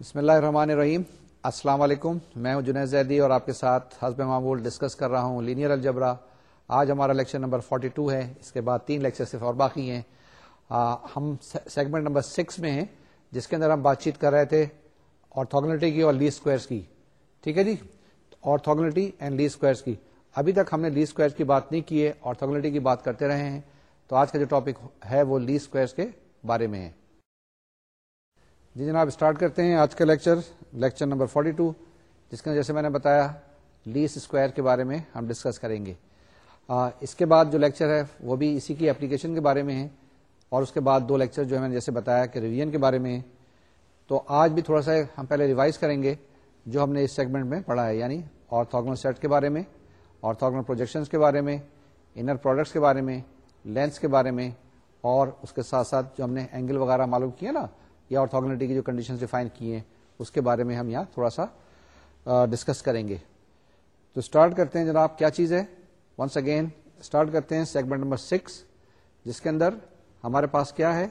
بسم اللہ الرحمن الرحیم السلام علیکم میں ہوں جنید زیدی اور آپ کے ساتھ حزب معمول ڈسکس کر رہا ہوں لینئر الجبرا آج ہمارا لیکچر نمبر 42 ہے اس کے بعد تین لیکچر صرف اور باقی ہیں آ, ہم سیگمنٹ نمبر 6 میں ہیں جس کے اندر ہم بات چیت کر رہے تھے آرتھوگنیٹی کی اور لی اسکوائرس کی ٹھیک ہے جی آرتھوگنیٹی اینڈ لی اسکوائرس کی ابھی تک ہم نے لی اسکوائرس کی بات نہیں کی ہے کی بات کرتے رہے ہیں تو آج کا جو ٹاپک ہے وہ لی اسکوائرس کے بارے میں ہے جی جناب اسٹارٹ کرتے ہیں آج کا لیکچر لیکچر نمبر 42 جس کا جیسے میں نے بتایا لیس اسکوائر کے بارے میں ہم ڈسکس کریں گے آ, اس کے بعد جو لیکچر ہے وہ بھی اسی کی اپلیکیشن کے بارے میں ہے اور اس کے بعد دو لیکچر جو ہے میں نے جیسے بتایا کہ ریویژن کے بارے میں ہے تو آج بھی تھوڑا سا ہم پہلے ریوائز کریں گے جو ہم نے اس سیگمنٹ میں پڑھا ہے یعنی آرتھاگنل سیٹ کے بارے میں آرتھاگنل پروجیکشنس کے بارے میں انر پروڈکٹس کے بارے میں لینس کے بارے میں اور اس کے ساتھ ساتھ جو ہم نے اینگل وغیرہ معلوم کیا نا یا کی جو کنڈیشن ڈیفائن کیے ہیں اس کے بارے میں ہم یہاں تھوڑا سا ڈسکس کریں گے تو اسٹارٹ کرتے ہیں جناب کیا چیز ہے ونس اگین اسٹارٹ کرتے ہیں سیگمنٹ نمبر سکس جس کے اندر ہمارے پاس کیا ہے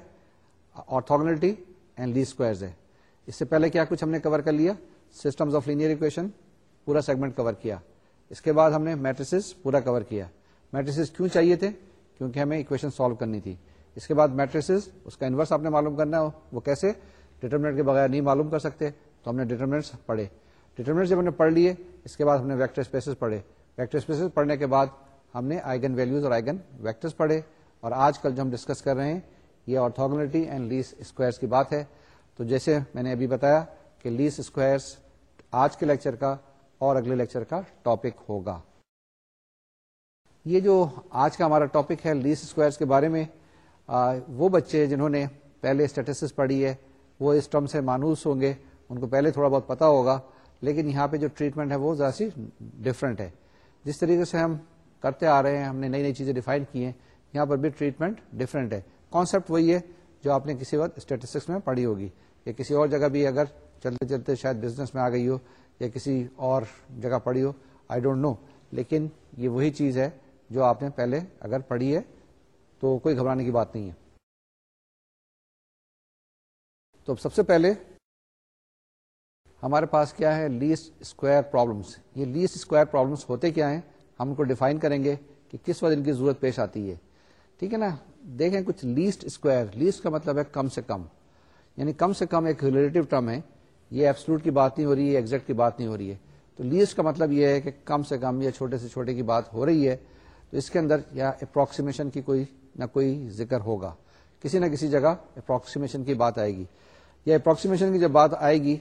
آرتھوگنیٹی اینڈ لی اسکوائرز ہے اس سے پہلے کیا کچھ ہم نے کور کر لیا سسٹمز آف لینئر اکویشن پورا سیگمنٹ کور کیا اس کے بعد ہم نے میٹریس پورا کور کیا میٹریسز کیوں چاہیے تھے کیونکہ ہمیں اکویشن سالو کرنی تھی اس کے بعد میٹریس اس کا انورس آپ نے معلوم کرنا ہو وہ کیسے ڈیٹرمنٹ کے بغیر نہیں معلوم کر سکتے تو ہم نے ڈیٹرمنٹس پڑھے ڈیٹرمنٹ جب ہم نے پڑھ لیے اس کے بعد ہم نے ویکٹر ویکٹر اسپیسز اسپیسز پڑھے پڑھنے کے بعد ہم نے آئیگن ویلوز آئیگن ویکٹرس پڑھے اور آج کل جو ہم ڈسکس کر رہے ہیں یہ آرتھوگنیٹی اینڈ لیس اسکوائرس کی بات ہے تو جیسے میں نے ابھی بتایا کہ لیس اسکوائرس آج کے لیکچر کا اور اگلے لیکچر کا ٹاپک ہوگا یہ جو آج کا ہمارا ٹاپک ہے لیس اسکوائرس کے بارے میں وہ بچے جنہوں نے پہلے اسٹیٹسٹکس پڑھی ہے وہ اس ٹرم سے مانوس ہوں گے ان کو پہلے تھوڑا بہت پتا ہوگا لیکن یہاں پہ جو ٹریٹمنٹ ہے وہ ذرا سی ڈفرینٹ ہے جس طریقے سے ہم کرتے آ رہے ہیں ہم نے نئی نئی چیزیں ڈیفائن کی ہیں یہاں پر بھی ٹریٹمنٹ ڈفرینٹ ہے کانسیپٹ وہی ہے جو آپ نے کسی وقت اسٹیٹسٹکس میں پڑھی ہوگی یا کسی اور جگہ بھی اگر چلتے چلتے شاید بزنس میں آ گئی ہو یا کسی اور جگہ پڑھی ہو آئی ڈونٹ نو لیکن یہ وہی چیز ہے جو آپ نے پہلے اگر پڑھی ہے تو کوئی گھبرانے کی بات نہیں ہے تو سب سے پہلے ہمارے پاس کیا ہے لیسٹ اسکوائر پرابلمس یہ لیس اسکوائر پرابلمس ہوتے کیا ہیں ہم ان کو ڈیفائن کریں گے کہ کس وقت ان کی ضرورت پیش آتی ہے ٹھیک ہے نا دیکھیں کچھ لیسٹ اسکوائر لیسٹ کا مطلب ہے کم سے کم یعنی کم سے کم ایک ریلیٹو ٹرم ہے یہ ایپسلوٹ کی بات نہیں ہو رہی ہے ایگزیکٹ کی بات نہیں ہو رہی ہے تو لیسٹ کا مطلب یہ ہے کہ کم سے کم یا چھوٹے سے چھوٹے کی بات ہو رہی ہے تو اس کے اندر یا اپروکسیمیشن کی کوئی نہ کوئی ذکر ہوگا کسی نہ کسی جگہ اپروکسیمیشن کی بات آئے گی یا اپروکسیمیشن کی جب بات آئے گی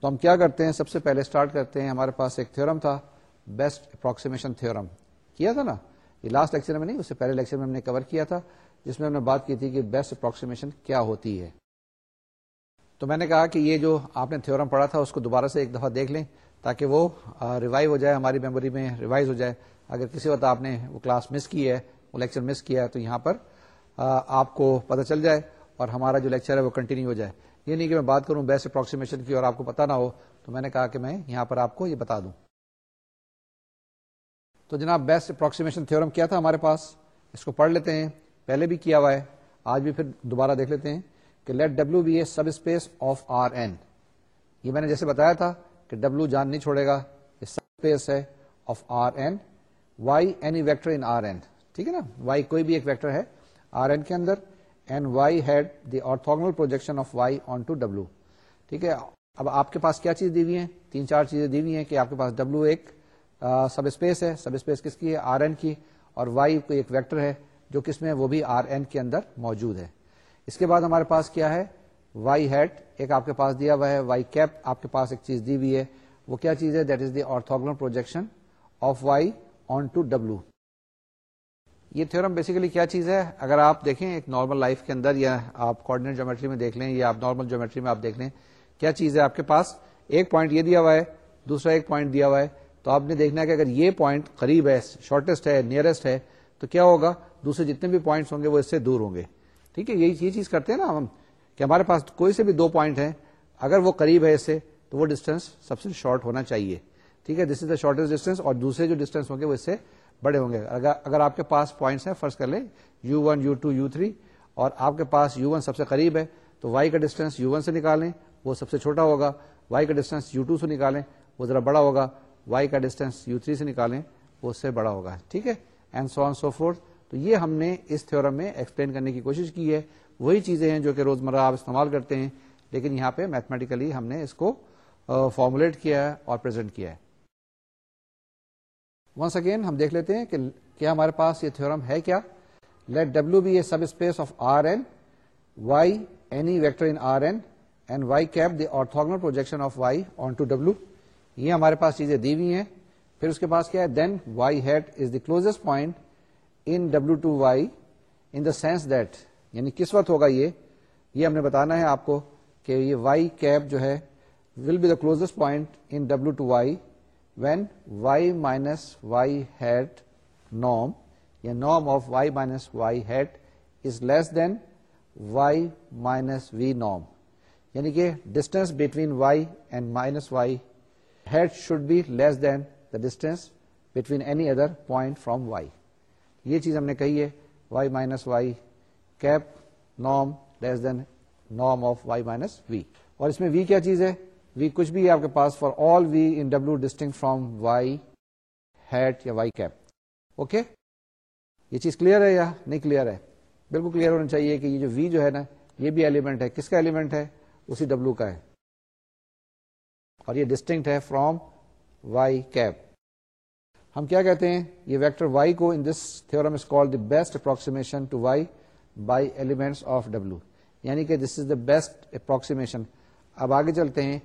تو ہم کیا کرتے ہیں سب سے پہلے اسٹارٹ کرتے ہیں ہمارے پاس ایک تھورم تھا بیسٹ اپروکسیمیشن تھورم کیا تھا نا یہ لاسٹ لیکچر میں نہیں اس سے پہلے لیکچر میں ہم نے کور کیا تھا جس میں ہم نے بات کی تھی کہ بیسٹ اپروکسیمیشن کیا ہوتی ہے تو میں نے کہا کہ یہ جو آپ نے تھورم پڑھا تھا اس کو دوبارہ سے ایک دفعہ دیکھ لیں تاکہ وہ ریوائو ہو جائے ہماری میموری میں ریوائز ہو جائے اگر کسی وقت آپ نے وہ کلاس مس کی ہے لیکچر مس کیا ہے تو یہاں پر آپ کو پتہ چل جائے اور ہمارا جو لیکچر ہے وہ کنٹینیو ہو جائے یہ نہیں کہ میں بات کروں بیسٹ اپروکسیمیشن کی اور آپ کو پتا نہ ہو تو میں نے کہا کہ میں یہاں پر آپ کو یہ بتا دوں تو جناب بیسٹ تھا ہمارے پاس اس کو پڑھ لیتے ہیں پہلے بھی کیا ہوا ہے آج بھی پھر دوبارہ دیکھ لیتے ہیں کہ let W be a subspace of R N یہ میں نے جیسے بتایا تھا کہ ڈبلو جان نہیں چھوڑے گا یہ سب اسپیس ہے of R N Y any vector in R ٹھیک ہے نا وائی کوئی بھی ایک ویکٹر ہے آر این کے اندر and Y hat the orthogonal projection of Y on to W ٹھیک ہے اب آپ کے پاس کیا چیز دی ہوئی ہیں تین چار چیزیں دی ہوئی ہیں کہ آپ کے پاس ڈبلو ایک سب اسپیس ہے سب اسپیس کس کی آر این کی اور وائی کوئی ایک ویکٹر ہے جو کس میں وہ بھی آر این کے اندر موجود ہے اس کے بعد ہمارے پاس کیا ہے وائی ہیڈ ایک آپ کے پاس دیا ہوا ہے وائی کیپ آپ کے پاس ایک چیز دی ہوئی ہے وہ کیا چیز ہے that is the orthogonal projection of Y on to W یہ بیسیکلی کیا چیز ہے اگر آپ دیکھیں ایک نارمل لائف کے اندر یا آپ میں دیکھ لیں یا آپ نارمل جومیٹری میں آپ دیکھ لیں کیا چیز ہے آپ کے پاس ایک پوائنٹ یہ دیا ہوا ہے دوسرا ایک پوائنٹ دیا ہوا ہے تو آپ نے دیکھنا ہے کہ اگر یہ پوائنٹ قریب ہے شارٹیسٹ ہے نیئرسٹ ہے تو کیا ہوگا دوسرے جتنے بھی پوائنٹس ہوں گے وہ اس سے دور ہوں گے ٹھیک ہے یہ یہ چیز کرتے ہیں نا ہم کہ ہمارے پاس کوئی سے بھی دو پوائنٹ ہیں اگر وہ قریب ہے اس سے تو وہ ڈسٹینس سب سے شارٹ ہونا چاہیے ٹھیک ہے this is the shortest distance اور دوسرے جو ڈسٹینس ہوں گے وہ اس سے بڑے ہوں گے اگر اگر آپ کے پاس پوائنٹس ہیں فرسٹ کر لیں U one U two U three اور آپ کے پاس یو ون سب سے قریب ہے تو وائی کا ڈسٹینس یو ون سے نکالیں وہ سب سے چھوٹا ہوگا وائی کا ڈسٹینس یو ٹو سے نکالیں وہ ذرا بڑا ہوگا وائی کا ڈسٹینس یو تھری سے نکالیں وہ اس سے بڑا ہوگا ٹھیک ہے and so on so forth تو یہ ہم نے اس تھیورم میں ایکسپلین کرنے کی کوشش کی ہے وہی چیزیں ہیں جو کہ روزمرہ آپ استعمال کرتے ہیں لیکن یہاں پہ میتھمیٹیکلی ہم نے اس کو فارمولیٹ کیا ہے اور پرزینٹ کیا ہے ونس اگین ہم دیکھ لیتے ہیں کہ کیا ہمارے پاس یہ تھیورم ہے کیا let W be a subspace of R N Y any vector in R N and Y cap the orthogonal projection of Y on to W یہ ہمارے پاس چیزیں دی ہوئی ہیں پھر اس کے پاس کیا ہے then Y hat is the close point in W to Y in the sense that یعنی کس وقت ہوگا یہ یہ ہم نے بتانا ہے آپ کو کہ یہ وائی کیپ جو ہے will be the close point in W to Y when Y minus Y heat نام یا نام of Y minus Y hat is less than Y minus وی نام یعنی کہ distance between Y and minus Y heat should be less than the distance between any other point from Y یہ چیز ہم نے کہی ہے وائی مائنس وائی کیپ نام لیس دین نام آف وائی مائنس وی اور اس میں وی کیا چیز ہے وی کچھ بھی آپ کے پاس for all V in W distinct from Y hat یا وائی کیپ اوکے یہ چیز کلیئر ہے یا نہیں کلیئر ہے بالکل کلیئر ہونا چاہیے کہ یہ جو وی جو ہے نا یہ بھی ایلیمنٹ ہے کس کا ایلیمنٹ ہے اسی ڈبلو کا ہے اور یہ ڈسٹنکٹ ہے فرام وائی کیپ ہم کیا کہتے ہیں یہ ویکٹر وائی کو in this theorem is call the best approximation to Y by element of W یعنی کہ this is the best approximation اب آگے چلتے ہیں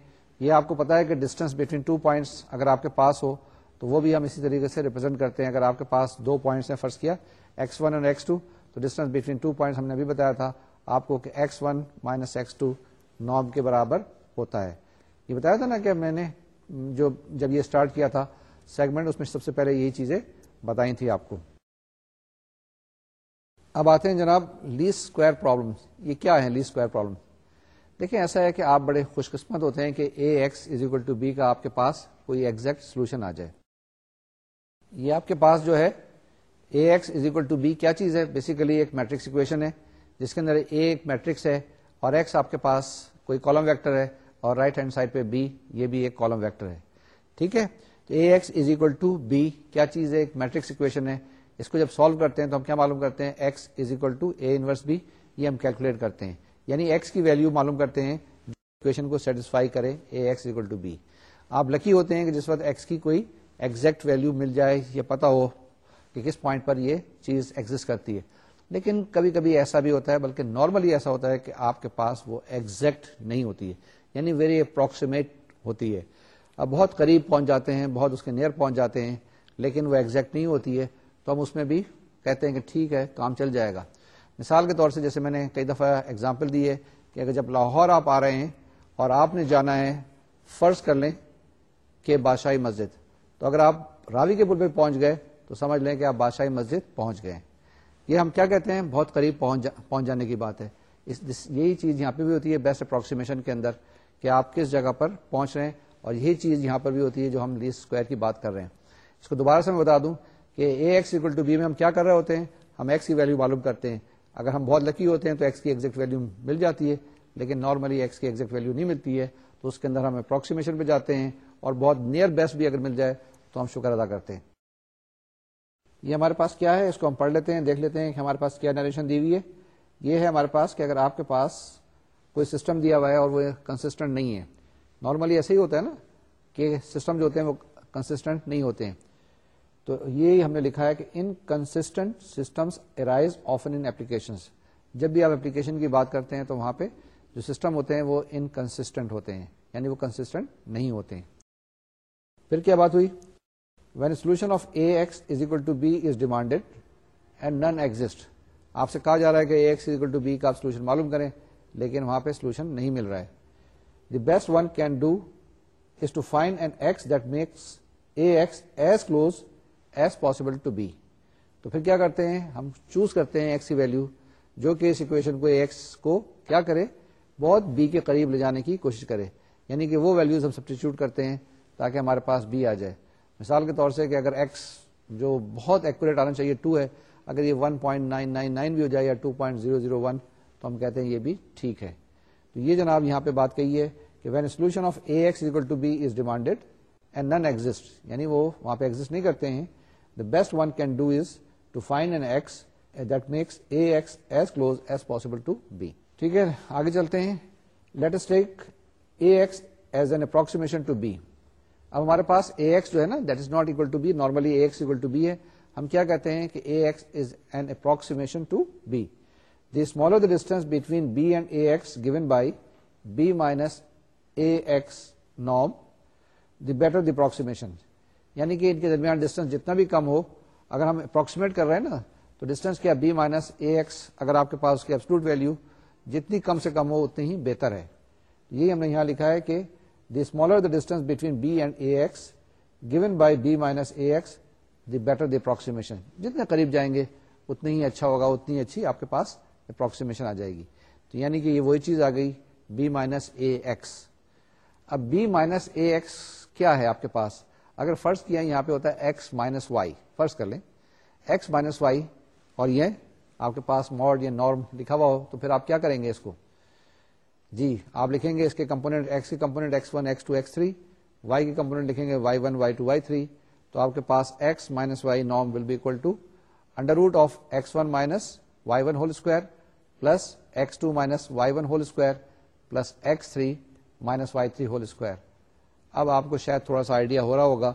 یہ آپ کو پتا ہے کہ ڈسٹینس بٹوین ٹو پوائنٹس اگر آپ کے پاس ہو تو وہ بھی ہم اسی طریقے سے ریپرزینٹ کرتے ہیں اگر آپ کے پاس دو پوائنٹس ہیں فرسٹ کیا ایکس ون اور ایکس ٹو تو ڈسٹینس بٹوین ٹو پوائنٹس ہم نے ابھی بتایا تھا آپ کو کہ X one minus X two کے برابر ہوتا ہے یہ بتایا تھا نا کہ میں نے جو جب یہ اسٹارٹ کیا تھا سیگمنٹ اس میں سب سے پہلے یہی چیزیں بتائی تھی آپ کو اب آتے ہیں جناب لیس اسکوائر پرابلم یہ کیا ہے لیس اسکوائر پرابلم دیکھیں ایسا ہے کہ آپ بڑے خوش قسمت ہوتے ہیں کہ A X is equal to B کا آپ کے پاس کوئی ایکزیکٹ سولوشن آ جائے یہ آپ کے پاس جو ہے A X is equal to B کیا چیز ہے بیسیکلی ایک میٹرکس اکویشن ہے جس کے اندر اے ایک میٹرکس ہے اور ایکس آپ کے پاس کوئی کالم ویکٹر ہے اور رائٹ ہینڈ سائڈ پہ بی یہ بھی ایک کالم ویکٹر ہے ٹھیک ہے تو A X is equal to B کیا چیز ہے ایک میٹرکس اکویشن ہے اس کو جب سالو کرتے ہیں تو ہم کیا معلوم کرتے ہیں X is equal to A inverse B یہ ہم کیلکولیٹ کرتے ہیں یعنی ایکس کی ویلو معلوم کرتے ہیں کو سیٹسفائی کرے A X equal to B آپ لکی ہوتے ہیں کہ جس وقت ایکس کی کوئی ایگزیکٹ ویلو مل جائے یا پتا ہو کہ کس پوائنٹ پر یہ چیز ایگزٹ کرتی ہے لیکن کبھی کبھی ایسا بھی ہوتا ہے بلکہ نارملی ایسا ہوتا ہے کہ آپ کے پاس وہ ایگزیکٹ نہیں ہوتی ہے یعنی ویری اپروکسیمیٹ ہوتی ہے اب بہت قریب پہنچ جاتے ہیں بہت اس کے نیئر پہنچ جاتے ہیں لیکن وہ ایگزیکٹ نہیں ہوتی ہے تو ہم اس میں بھی کہتے ہیں کہ ٹھیک ہے کام چل جائے گا مثال کے طور سے جیسے میں نے کئی دفعہ اگزامپل دی ہے کہ اگر جب لاہور آپ آ رہے ہیں اور آپ نے جانا ہے فرض کر لیں کہ بادشاہی مسجد تو اگر آپ راوی کے پل پہ پہنچ گئے تو سمجھ لیں کہ آپ بادشاہی مسجد پہنچ گئے یہ ہم کیا کہتے ہیں بہت قریب پہنچ جا پہنچ جانے کی بات ہے اس یہی چیز یہاں پہ بھی ہوتی ہے بیسٹ اپروکسیمیشن کے اندر کہ آپ کس جگہ پر پہنچ رہے ہیں اور یہی چیز یہاں پر بھی ہوتی ہے جو ہم لیس اسکوائر کی بات کر رہے ہیں اس کو دوبارہ سے میں بتا دوں کہ A X equal to B میں ہم کیا کر رہے ہوتے ہیں ہم ایکس کی ویلیو معلوم کرتے ہیں اگر ہم بہت لکی ہوتے ہیں تو ایکس کی ایگزیکٹ ویلو مل جاتی ہے لیکن نارملی ایکس کی ایگزیکٹ ویلو نہیں ملتی ہے تو اس کے اندر ہم اپروکسیمیشن پہ جاتے ہیں اور بہت نیئر بیسٹ بھی اگر مل جائے تو ہم شکر ادا کرتے ہیں یہ ہمارے پاس کیا ہے اس کو ہم پڑھ لیتے ہیں دیکھ لیتے ہیں کہ ہمارے پاس کیا نیریشن دی ہوئی ہے یہ ہے ہمارے پاس کہ اگر آپ کے پاس کوئی سسٹم دیا ہوا ہے اور وہ کنسسٹنٹ نہیں ہے نارملی ایسے ہی ہوتا ہے نا کہ سسٹم جو ہوتے ہیں وہ کنسسٹنٹ نہیں ہوتے ہیں تو یہ ہم نے لکھا ہے کہ inconsistent arise often in an جب بھی آپ ایپلیکیشن کی بات کرتے ہیں تو وہاں پہ جو سسٹم ہوتے ہیں وہ انکنسٹنٹ ہوتے ہیں یعنی وہ کنسٹنٹ نہیں ہوتے ہیں پھر کیا بات ہوئی when solution of A X is equal to B is demanded and non exist آپ سے کہا جا رہا ہے کہ A X is equal to B کا آپ سولوشن معلوم کریں لیکن وہاں پہ سولوشن نہیں مل رہا ہے the best one can do is to find and X that makes A X as close as possible to B تو پھر کیا کرتے ہیں ہم چوز کرتے ہیں ایکس کی ویلو جو کہ اس اکویشن کو ایکس کو کیا کرے بہت بی کے قریب لے جانے کی کوشش کرے یعنی کہ وہ ویلوز ہم سبسٹیچیوٹ کرتے ہیں تاکہ ہمارے پاس بی آ جائے مثال کے طور سے کہ اگر ایکس جو بہت ایکوریٹ آنا چاہیے ٹو ہے اگر یہ one point nine nine nine بھی ہو جائے یا two point zero zero one تو ہم کہتے ہیں یہ بھی ٹھیک ہے تو یہ جناب یہاں پہ بات کہی ہے کہ when solution of A X to B is demanded and non exist یعنی وہ وہاں پہ ایگزٹ نہیں کرتے ہیں best one can do is to find makes as ہمارے پاس اے جو نارملی ہم کیا کہتے ہیں smaller distance between B and A given by B minus A X norm the better the approximation یعنی کہ ان کے درمیان ڈسٹینس جتنا بھی کم ہو اگر ہم اپروکسیمیٹ کر رہے ہیں نا تو ڈسٹینس کیا بی مائنس اے ایکس اگر آپ کے پاس اس کی ایبسلوٹ ویلو جتنی کم سے کم ہو اتنی ہی بہتر ہے یہ ہم نے یہاں لکھا ہے کہ the smaller the distance between b and A x given by b minus A x the better the approximation جتنے قریب جائیں گے اتنی ہی اچھا ہوگا اتنی اچھی آپ کے پاس اپروکسیمیشن آ جائے گی تو یعنی کہ یہ وہی چیز آ گئی بی مائنس اے ایکس اب بی مائنس اے ایکس کیا ہے آپ کے پاس اگر فرض کیا یہاں پہ ہوتا ہے X X minus minus Y Y فرض کر لیں اور یہ آپ کے پاس مور یا نارم لکھا ہوا ہو تو پھر آپ کیا کریں گے اس کو جی آپ لکھیں گے اس کے کمپونیٹ ایکس کے component X X X one two three Y کے کمپونیٹ لکھیں گے Y one Y two Y three تو آپ کے پاس X minus Y norm will be equal to under root of X one minus Y one whole square plus X two minus Y one whole square plus X three minus Y three whole square اب آپ کو شاید تھوڑا سا idea ہو رہا ہوگا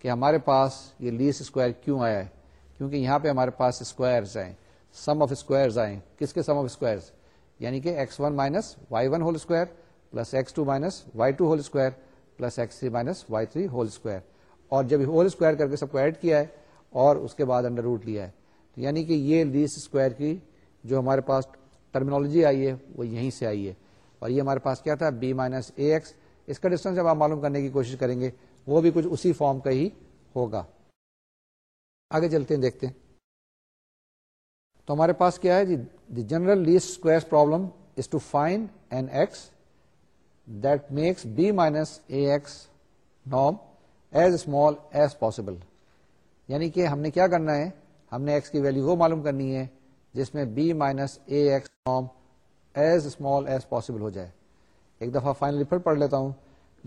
کہ ہمارے پاس یہ لیس اسکوائر کیوں آیا ہے کیونکہ یہاں پہ ہمارے پاس اسکوائرز آئے سم آف اسکوائرز آئے کس کے سم آف اسکوائرز یعنی کہ x one minus y one whole square plus x two minus y two whole square plus x three minus y three whole square اور جب ہول اسکوائر کر کے سب کو ایڈ کیا ہے اور اس کے بعد انڈر روٹ لیا ہے یعنی کہ یہ لیس اسکوائر کی جو ہمارے پاس ٹرمینالوجی آئی ہے وہ یہیں سے آئی ہے اور یہ ہمارے پاس کیا تھا بی مائنس اے ایکس اس کا ڈسٹینس جب آپ معلوم کرنے کی کوشش کریں گے وہ بھی کچھ اسی فارم کا ہی ہوگا آگے چلتے ہیں دیکھتے ہیں تو ہمارے پاس کیا ہے جی the general less problem is to an X that makes B minus A X نام ایز اسمال ایز پاسبل یعنی کہ ہم نے کیا کرنا ہے ہم نے ایکس کی ویلو وہ معلوم کرنی ہے جس میں B minus A X norm as small as possible ہو جائے ایک دفعہ فائنلی پھر پڑھ لیتا ہوں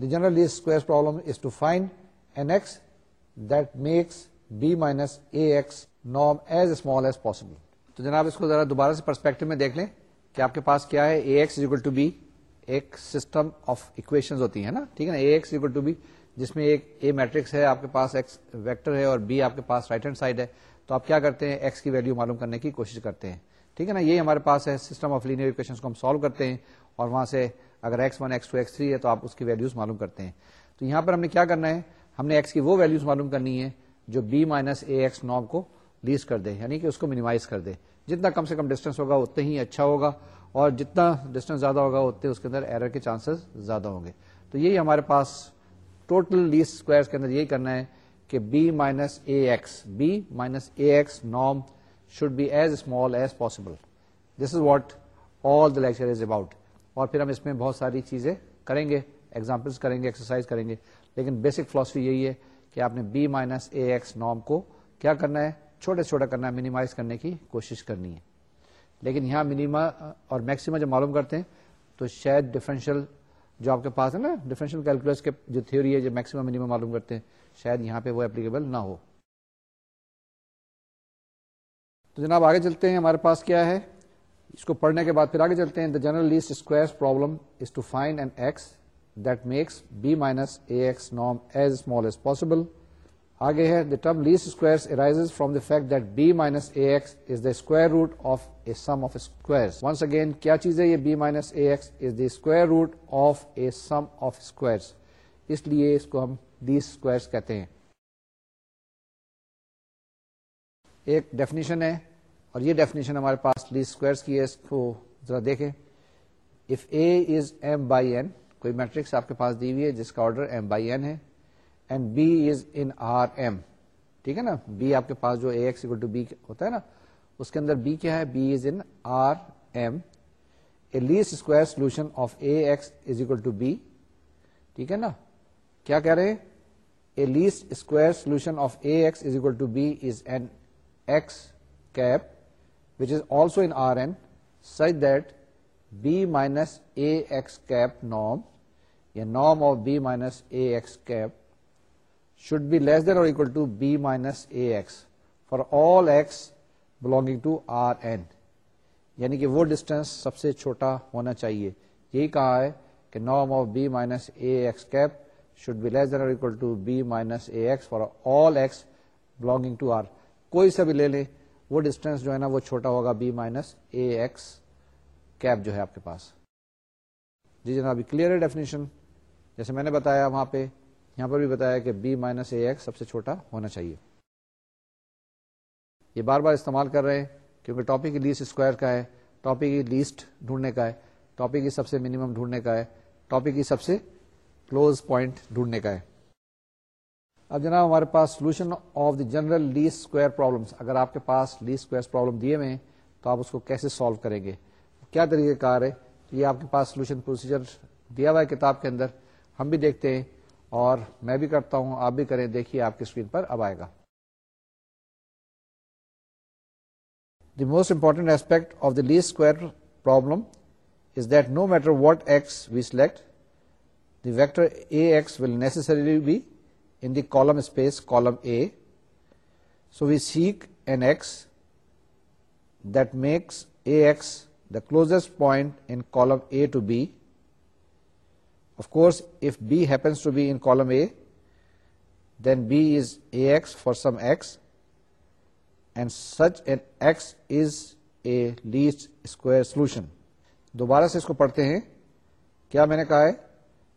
the general least square problem is to find an X that makes B minus A X norm as small as possible تو جناب اس کو ذرا دوبارہ سے پرسپیکٹو میں دیکھ لیں کہ آپ کے پاس کیا ہے A X equal to B ایک سسٹم آف اکویشن ہوتی ہیں نا ٹھیک ہے نا A X equal to B جس میں ایک اے میٹرکس ہے آپ کے پاس ایکس ویکٹر ہے اور بی آپ کے پاس رائٹ ہینڈ سائڈ ہے تو آپ کیا کرتے ہیں ایکس کی ویلیو معلوم کرنے کی کوشش کرتے ہیں ٹھیک ہے نا یہ ہمارے پاس ہے سسٹم آف لینئر اکویشن کو ہم سالو کرتے ہیں اور وہاں سے اگر X one X two X three ہے تو آپ اس کی ویلوز معلوم کرتے ہیں تو یہاں پر ہم نے کیا کرنا ہے ہم نے ایکس کی وہ ویلوز معلوم کرنی ہے جو بی مائنس اے ایکس نام کو لیز کر دے یعنی کہ اس کو مینیمائز کر دے جتنا کم سے کم ڈسٹینس ہوگا اتنے ہی اچھا ہوگا اور جتنا ڈسٹینس زیادہ ہوگا اتنے اس کے اندر ایرر کے چانسز زیادہ ہوں گے تو یہی ہمارے پاس ٹوٹل لیز اسکوائر کے اندر یہی کرنا ہے کہ B minus A X B minus A X should be as small as possible this is what all the lecture is about اور پھر ہم اس میں بہت ساری چیزیں کریں گے ایگزامپلس کریں گے ایکسرسائز کریں گے لیکن بیسک فلاسفی یہی ہے کہ آپ نے b minus A x norm کو کیا کرنا ہے چھوٹے چھوٹا کرنا ہے منیمائز کرنے کی کوشش کرنی ہے لیکن یہاں منیما اور میکسیما جب معلوم کرتے ہیں تو شاید ڈیفرنشیل جو آپ کے پاس ہے نا ڈفرینشیل کیلکولس کے جو تھیوری ہے جو میکسیمم منیما معلوم کرتے ہیں شاید یہاں پہ وہ اپلیکیبل نہ ہو تو جناب آگے چلتے ہیں ہمارے پاس کیا ہے اس کو پڑھنے کے بعد پھر آگے چلتے ہیں the general least square problem is to find an X that makes B minus A X نام ایز اسمال ایز پاسبل آگے ہے the term least square arises from the fact that B minus A X is the square root of a sum of square once again کیا چیز ہے یہ B minus A X is the square root of a sum of square اس لیے اس کو ہم least square کہتے ہیں ایک ڈیفینیشن ہے اور یہ ڈیفینیشن ہمارے پاس لیس اسکوائرس کی ہے اس کو ذرا دیکھیں if A is M by N کوئی میٹرکس آپ کے پاس دی ہوئی ہے جس کا آرڈر ایم بائی این ہے and B is in R M ٹھیک ہے نا بی آپ کے پاس جو اے ایکس ٹو بی ہوتا ہے نا اس کے اندر بی کیا ہے B is in R M a least square solution of A X is equal to B ٹھیک ہے نا کیا کہہ رہے ہیں a least square solution of A X is equal to B is an X cap norm is also of R N such that B minus A X cap نام یا نام of B minus A X cap should Rn than یعنی اور وہ distance سب سے چھوٹا ہونا چاہیے یہی کہا ہے کہ norm of B minus A X cap should be less than اور بھی لے لیں وہ ڈسٹینس جو ہے نا وہ چھوٹا ہوگا b minus A x cap جو ہے آپ کے پاس جی جناب کلیئر ہے ڈیفینیشن جیسے میں نے بتایا وہاں پہ یہاں پر بھی بتایا کہ بی مائنس اے ایکس سب سے چھوٹا ہونا چاہیے یہ بار بار استعمال کر رہے ہیں کیونکہ ٹاپک کی لیسٹ اسکوائر کا ہے ٹاپک کی لیسٹ ڈھونڈنے کا ہے ٹاپک کی سب سے منیمم ڈھونڈنے کا ہے ٹاپک کی سب سے کلوز پوائنٹ ڈھونڈنے کا ہے اب جناب ہمارے پاس solution of the general square problem اگر آپ کے پاس اسکوائر پرابلم دیے ہوئے تو آپ اس کو کیسے سالو کریں گے کیا طریقہ کار ہے یہ آپ کے پاس سولوشن پروسیجر دیا ہوا ہے کتاب کے اندر ہم بھی دیکھتے ہیں اور میں بھی کرتا ہوں آپ بھی کریں دیکھیے آپ کی اسکرین پر اب آئے گا the most important aspect of the square problem is that no matter what X we select the vector A X will necessarily be in the column space column A. So, we seek an x that makes Ax the closest point in column A to B. Of course, if B happens to be in column A, then B is Ax for some x and such an x is a least square solution. دوبارہ سے اس کو پڑھتے ہیں کیا میں نے کہا ہے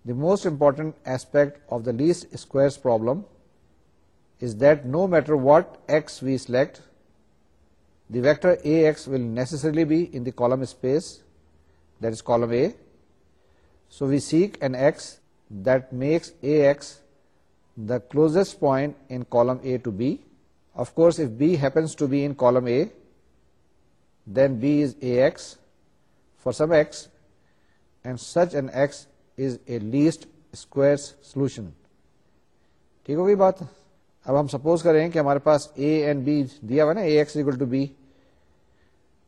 The most important aspect of the least squares problem is that no matter what x we select, the vector Ax will necessarily be in the column space, that is column A. So we seek an x that makes Ax the closest point in column A to B. Of course, if B happens to be in column A, then B is Ax for some x, and such an x is a least square solution ٹھیک ہوگی بات اب ہم suppose کریں کہ ہمارے پاس اے and be دیا ہوا نا A X equal to B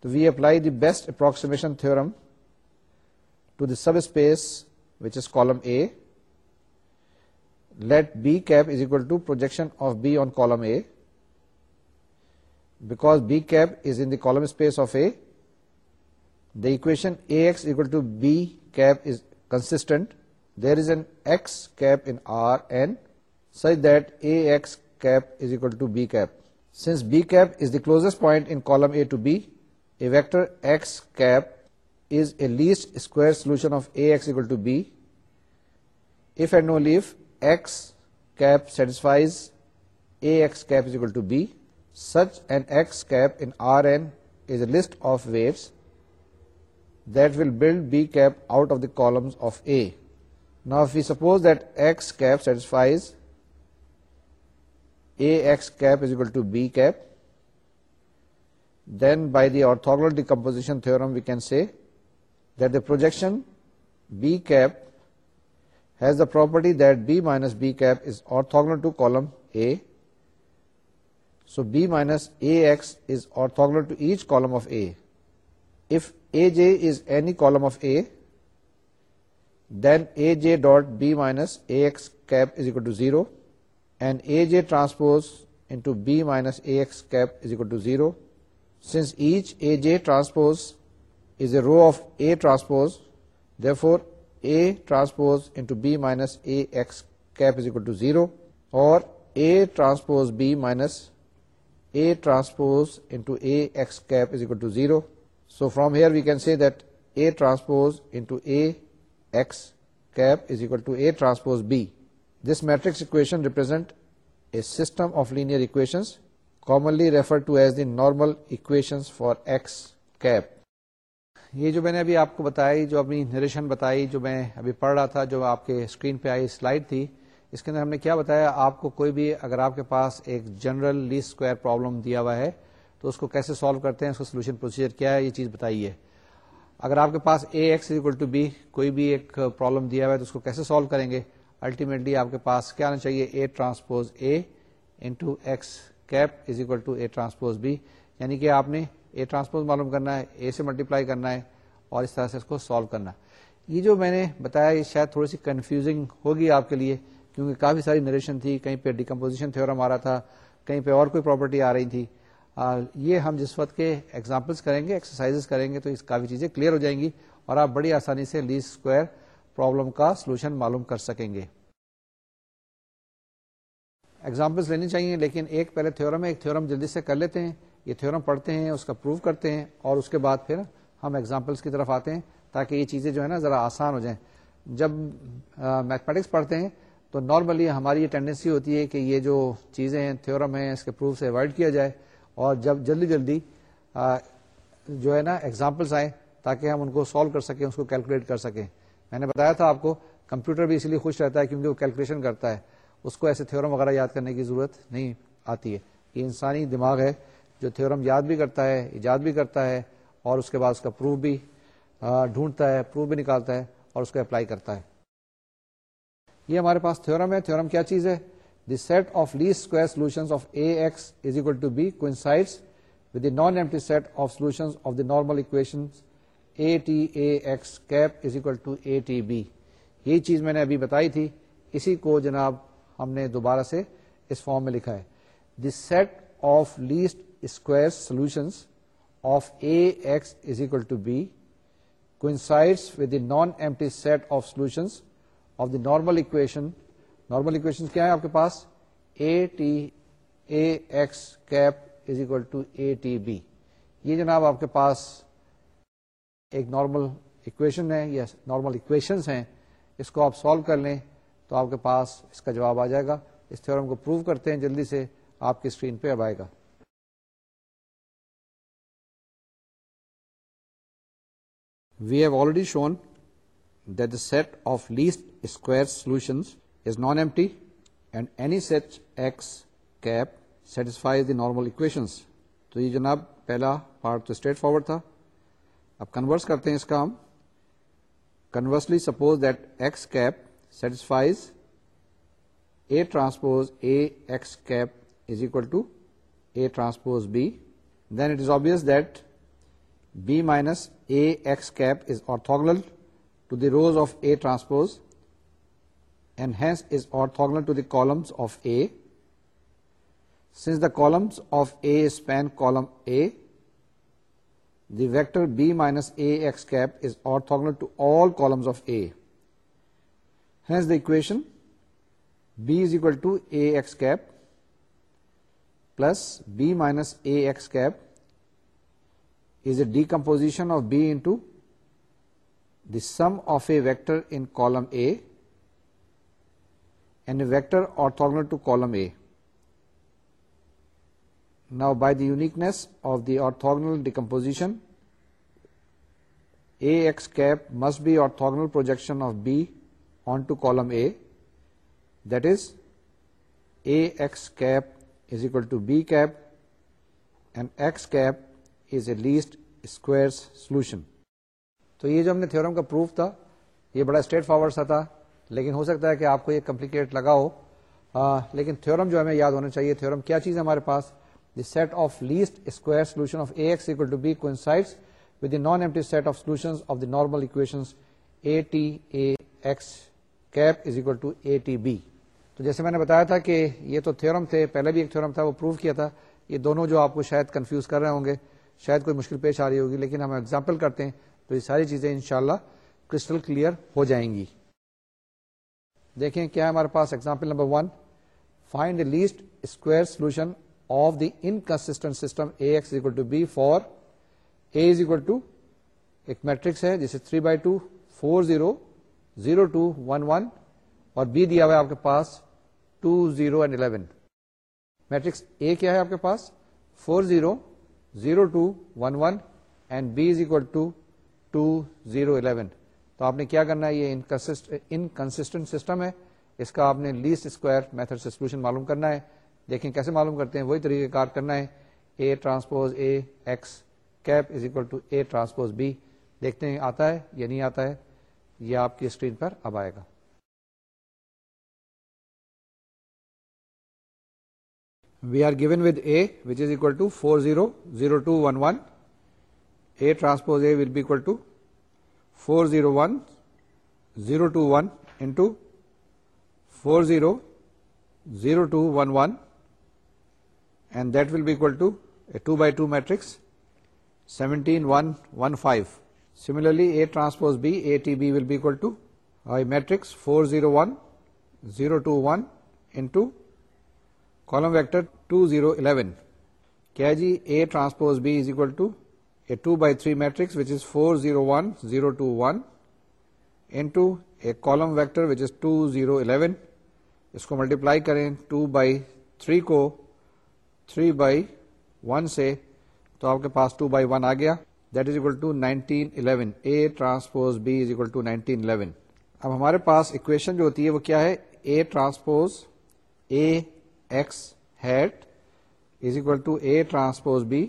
تو we apply the best approximation theorem to the subspace which is column A let B cap is equal to projection of B on column A because B cap is in the column space of A the equation A X equal to cap is least square solution of equal to بیس کی لائ that will build B cap out of the columns of A. Now, if we suppose that X cap satisfies AX cap is equal to B cap, then by the orthogonal decomposition theorem we can say that the projection B cap has the property that B minus B cap is orthogonal to column A. So, B minus AX is orthogonal to each column of A if J is any column of A then A J dot B minus two zero and A J transpose in to B minus H A transpose is a row of A transpose for A transpose into B minus two zero اور zero so from here we can see that A transpose into A X cap is equal to A transpose B this matrix equation represent a system of linear equation commonly refer to as the normal equation for X cap یہ جو میں نے ابھی آپ کو بتائی جو اپنی نریشن بتائی جو میں ابھی پڑھ رہا تھا جو آپ کے اسکرین پہ آئی سلائڈ تھی اس کے اندر ہم نے کیا بتایا آپ کو کوئی بھی اگر آپ کے پاس ایک جنرل اسکوائر پرابلم دیا ہوا ہے تو اس کو کیسے سالو کرتے ہیں اس کا سولوشن پروسیجر کیا ہے یہ چیز بتائیے اگر آپ کے پاس A X equal to B کوئی بھی ایک پرابلم دیا ہوا ہے تو اس کو کیسے سالو کریں گے الٹیمیٹلی آپ کے پاس کیا آنا چاہیے A transpose A into X cap is equal to A transpose B یعنی کہ آپ نے اے ٹرانسپوز معلوم کرنا ہے اے سے ملٹیپلائی کرنا ہے اور اس طرح سے اس کو سالو کرنا ہے یہ جو میں نے بتایا یہ شاید تھوڑی سی کنفیوزنگ ہوگی آپ کے لیے کیونکہ کافی ساری نریشن تھی کہیں پہ ڈیکمپوزیشن آ رہا تھا کہیں پہ اور کوئی پراپرٹی آ رہی تھی یہ ہم جس وقت کے ایگزامپلس کریں گے ایکسرسائز کریں گے تو اس کافی چیزیں کلیئر ہو جائیں گی اور آپ بڑی آسانی سے لیس اسکوائر پرابلم کا سولوشن معلوم کر سکیں گے ایگزامپلس لینی چاہیے لیکن ایک پہلے تھیورم ہے ایک تھورم جلدی سے کر لیتے ہیں یہ تھورم پڑھتے ہیں اس کا پروف کرتے ہیں اور اس کے بعد پھر ہم ایگزامپلس کی طرف آتے ہیں تاکہ یہ چیزیں جو ہے نا ذرا آسان ہو جائیں جب میتھمیٹکس پڑھتے ہیں تو نارملی ہماری یہ ٹینڈنسی ہوتی ہے کہ یہ جو چیزیں ہیں تھیورم ہیں اس کے پروف سے اوائڈ کیا جائے اور جب جلدی جلدی جو ہے نا ایگزامپلس آئیں تاکہ ہم ان کو سالو کر سکیں اس کو کیلکولیٹ کر سکیں میں نے بتایا تھا آپ کو کمپیوٹر بھی اس لیے خوش رہتا ہے کیونکہ وہ کیلکولیشن کرتا ہے اس کو ایسے تھیورم وغیرہ یاد کرنے کی ضرورت نہیں آتی ہے یہ انسانی دماغ ہے جو تھیورم یاد بھی کرتا ہے ایجاد بھی کرتا ہے اور اس کے بعد اس کا پروف بھی ڈھونڈتا ہے پروف بھی نکالتا ہے اور اس کو اپلائی کرتا ہے یہ ہمارے پاس تھیورم ہے تھیورم کیا چیز ہے the set of least square solutions of Ax is equal to B coincides with the non-empty set of solutions of the normal equations A T A X cap is equal to A T B. یہی چیز میں نے ابھی بتائی تھی اسی کو جناب ہم نے دوبارہ سے اس فارم میں لکھا ہے the set of least square solution of A X is equal to B coincide with the non empty set of solution of the normal equation normal equation کیا ہے آپ کے پاس A T A X cap is equal to A T B یہ جناب آپ کے پاس ایک نارمل اکویشن ہے یا نارمل اکویشن اس کو آپ سالو کر لیں تو آپ کے پاس اس کا جواب آ جائے گا اس تھورم کو پروو کرتے ہیں جلدی سے آپ کی اسکرین پہ اب آئے گا we have already shown the set of least square solutions nonempty and any such X cap satisfies the normal equations تو یہ جناب پہلا پارٹ تو اسٹریٹ فارورڈ تھا اب کنورس کرتے ہیں اس کا ہم conversely suppose that X cap satisfies A transpose A X cap is equal to A transpose B then it is obvious that B minus A X cap is orthogonal to the rows of A transpose and hence is orthogonal to the columns of A. Since the columns of A span column A, the vector B minus A x cap is orthogonal to all columns of A. Hence the equation B is equal to A x cap plus B minus A x cap is a decomposition of B into the sum of a vector in column A and a vector orthogonal to column A. Now by the uniqueness of the orthogonal decomposition, AX cap must be orthogonal projection of B onto column A. That is, AX cap is equal to B cap and X cap is a least squares solution. تو یہ جو ہم نے theorem کا proof تھا یہ بڑا straight forward سا تھا لیکن ہو سکتا ہے کہ آپ کو یہ کمپلیکیٹ لگا ہو آ, لیکن تھورم جو ہمیں یاد ہونا چاہیے تھورم کیا چیز ہمارے پاس the set of least square solution solution of of of A A A A X X equal equal to to B B with the the non empty set normal T T cap is تو جیسے میں نے بتایا تھا کہ یہ تو theorem تھے پہلے بھی ایک تھورم تھا وہ پروو کیا تھا یہ دونوں جو آپ کو شاید کنفیوز کر رہے ہوں گے شاید کوئی مشکل پیش آ رہی ہوگی لیکن ہم ایگزامپل کرتے ہیں تو یہ ساری چیزیں ان کرسٹل کلیئر ہو جائیں گی دیکھیں کیا ہمارے پاس example number one find the least square solution of the inconsistent system A X equal to B for A is equal to ایک میٹرکس ہے جسے three by two four zero zero two one one اور B دیا ہوا ہے آپ کے پاس two zero and eleven matrix A کیا ہے آپ کے پاس four zero zero two one one and B is equal to two zero eleven آپ نے کیا کرنا ہے یہ انکنسٹنٹ سسٹم ہے اس کا آپ نے لیسٹ اسکوائر میتھڈ سے سولوشن معلوم کرنا ہے دیکھیں کیسے معلوم کرتے ہیں وہی طریقے یا نہیں آتا ہے یہ آپ کی اسکرین پر اب آئے گا we are given with A which is equal to four zero zero two one one A transpose A will be equal to 401,021 into 400211, and that will be equal to a 2 by 2 matrix 17 1 1 5. Similarly, A transpose B, ATB will be equal to a matrix 401,021 into column vector 2011. K G A transpose B is equal to two by three matrix which is four zero one zero two one ان کو اس کو multiply کریں two by three کو three by one سے تو آپ کے پاس ٹو بائی ون آ گیا that is equal to nineteen eleven A transpose is equal to nineteen eleven اب ہمارے پاس اکویشن جو ہوتی ہے وہ کیا ہے transpose A X hat is equal to A transpose B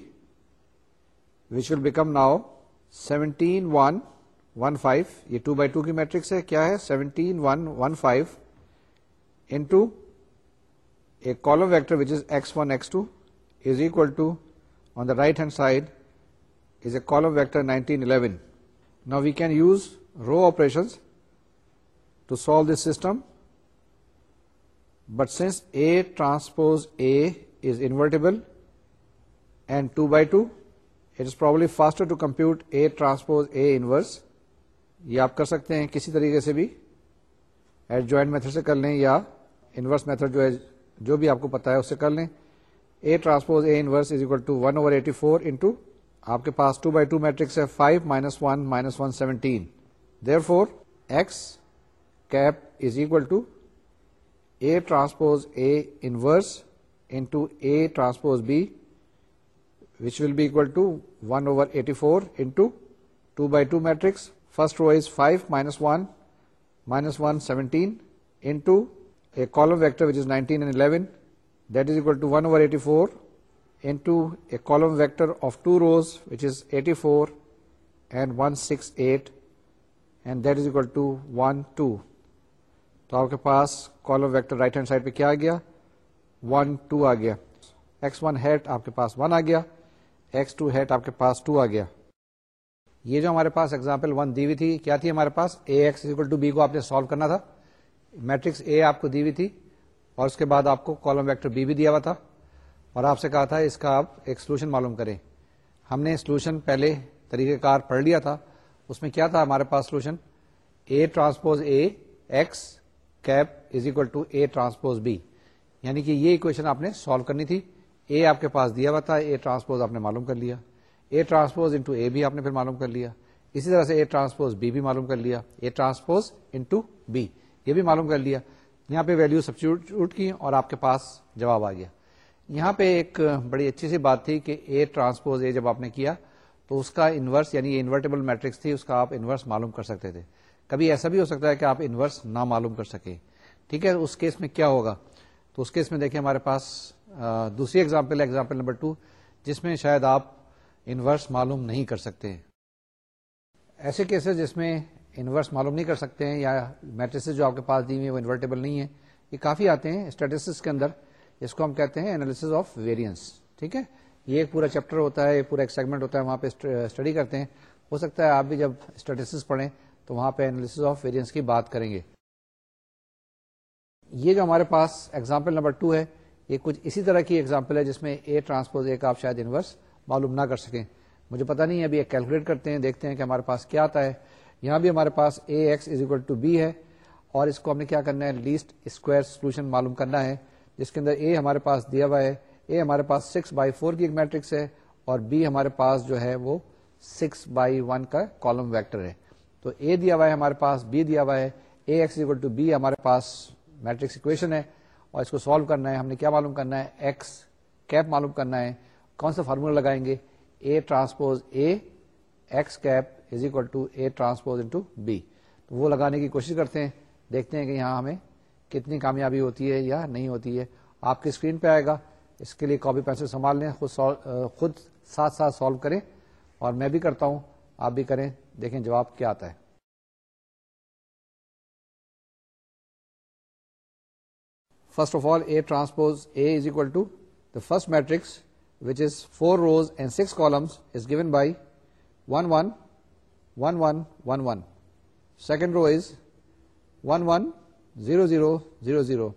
which will become now seventeen one one five یہ ٹو بائی ٹو کی میٹرکس ہے کیا ہے seventeen one one five in two A کولمٹر was X one X two is equal to on the right hand side is a column vector nineteen eleven now we can use row operation to solve this system but since A transpose A is invertible and two by two it is probably faster to compute A transpose A inverse یہ آپ کر سکتے ہیں کسی طریقے سے بھی adjoint method سے کر لیں یا انورس میتھڈ جو ہے جو بھی آپ کو پتا ہے اس سے کر لیں A transpose A inverse is equal to one over eighty four into آپ کے پاس ٹو بائی ٹو میٹرکس ہے five minus one minus one seventeen therefore X cap is equal to A transpose A inverse into A transpose B کے پاس column vector right hand side پہ کیا آ گیا one two آ گیا x two hat آپ کے پاس ٹو آ گیا یہ جو ہمارے پاس ایگزامپل ون دی ہوئی تھی کیا تھی ہمارے پاس A X equal to B کو آپ نے سالو کرنا تھا میٹرکس اے آپ کو دی ہوئی تھی اور اس کے بعد آپ کو کالم ویکٹر بی بھی دیا ہوا تھا اور آپ سے کہا تھا اس کا آپ ایک سولوشن معلوم کریں ہم نے سولوشن پہلے طریقہ کار پڑھ لیا تھا اس میں کیا تھا ہمارے پاس solution A transpose A x cap is equal to A transpose B یعنی کہ یہ اکویشن آپ نے سالو کرنی تھی اے آپ کے پاس دیا ہوا تھا اے ٹرانسپوز آپ نے معلوم کر لیا اے ٹرانسپوز انٹو اے بھی آپ نے پھر معلوم کر لیا اسی طرح سے اے ٹرانسپوز بی بھی معلوم کر لیا اے ٹرانسپوز انٹو بی یہ بھی معلوم کر لیا یہاں پہ ویلو سب کی اور آپ کے پاس جواب آ گیا یہاں پہ ایک بڑی اچھی سی بات تھی کہ اے ٹرانسپوز اے جب آپ نے کیا تو اس کا انورس یعنی یہ انورٹیبل میٹرکس تھی اس کا آپ انورس معلوم کر سکتے تھے کبھی ایسا بھی ہو سکتا ہے کہ آپ انورس نہ معلوم کر سکیں ٹھیک ہے اس کیس میں کیا ہوگا تو اس کیس میں دیکھیں ہمارے پاس دوسری اگزامپل ہے ایگزامپل نمبر ٹو جس میں شاید آپ انورس معلوم نہیں کر سکتے ایسے کیسز جس میں انورس معلوم نہیں کر سکتے ہیں یا میٹرس جو آپ کے پاس دی ہوئی وہ انورٹیبل نہیں ہے یہ کافی آتے ہیں اسٹیٹسٹکس کے اندر اس کو ہم کہتے ہیں انالیس آف ویریئنس ٹھیک ہے یہ ایک پورا چیپٹر ہوتا ہے پورا ایک سیگمنٹ ہوتا ہے وہاں پہ اسٹڈی کرتے ہیں ہو سکتا ہے آپ بھی جب اسٹیٹسٹکس پڑھیں تو وہاں پہ آف ویریئنس کی بات کریں گے یہ جو ہمارے پاس ایگزامپل نمبر ٹو ہے یہ کچھ اسی طرح کی ایگزامپل ہے جس میں اے ٹرانسپوز اے معلوم نہ کر سکیں مجھے پتا نہیں ابھی کیلکولیٹ کرتے ہیں دیکھتے ہیں کہ ہمارے پاس کیا آتا ہے یہاں بھی ہمارے پاس A X is equal to B ہے اور اس کو ہم نے کیا کرنا ہے لیسٹ اسکوائر سولوشن معلوم کرنا ہے جس کے اندر اے ہمارے پاس دیا ہوا ہے اے ہمارے پاس سکس بائی فور کی ایک میٹرکس ہے اور بی ہمارے پاس جو ہے وہ سکس بائی ون کا کالم ویکٹر ہے تو اے دیا ہوا ہے ہمارے پاس بی دیا ہوا ہے اے ایکس ٹو بی ہمارے پاس میٹرکس اکویشن ہے اور اس کو سالو کرنا ہے ہم نے کیا معلوم کرنا ہے ایکس کیپ معلوم کرنا ہے کون سا فارمولا لگائیں گے A transpose A X cap is equal to A transpose into B تو وہ لگانے کی کوشش کرتے ہیں دیکھتے ہیں کہ یہاں ہمیں کتنی کامیابی ہوتی ہے یا نہیں ہوتی ہے آپ کی اسکرین پہ آئے گا اس کے لیے کاپی پینسل سنبھال لیں خود سال, خود ساتھ ساتھ سالو کریں اور میں بھی کرتا ہوں آپ بھی کریں دیکھیں جواب کیا آتا ہے First of all, A transpose A is equal to the first matrix, which is 4 rows and 6 columns, is given by 1, 1, 1, 1, 1, 1. Second row is 1, 1, 0, 0, 0, 0.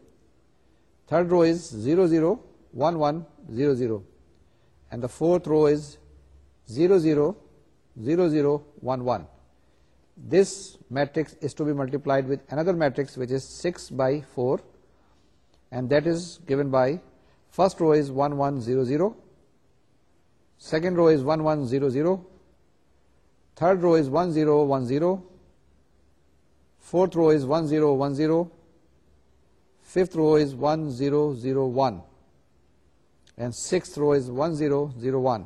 Third row is 0, 0, 1, 1, 0, 0. And the fourth row is 0, 0, 0, 0, 1, 1. This matrix is to be multiplied with another matrix, which is 6 by 4, and that is given by first row one one zero zero second 1100 one one zero zero third row is one zero one zero fourth row is one zero one zero fifth row is one zero zero one and six rows one zero zero one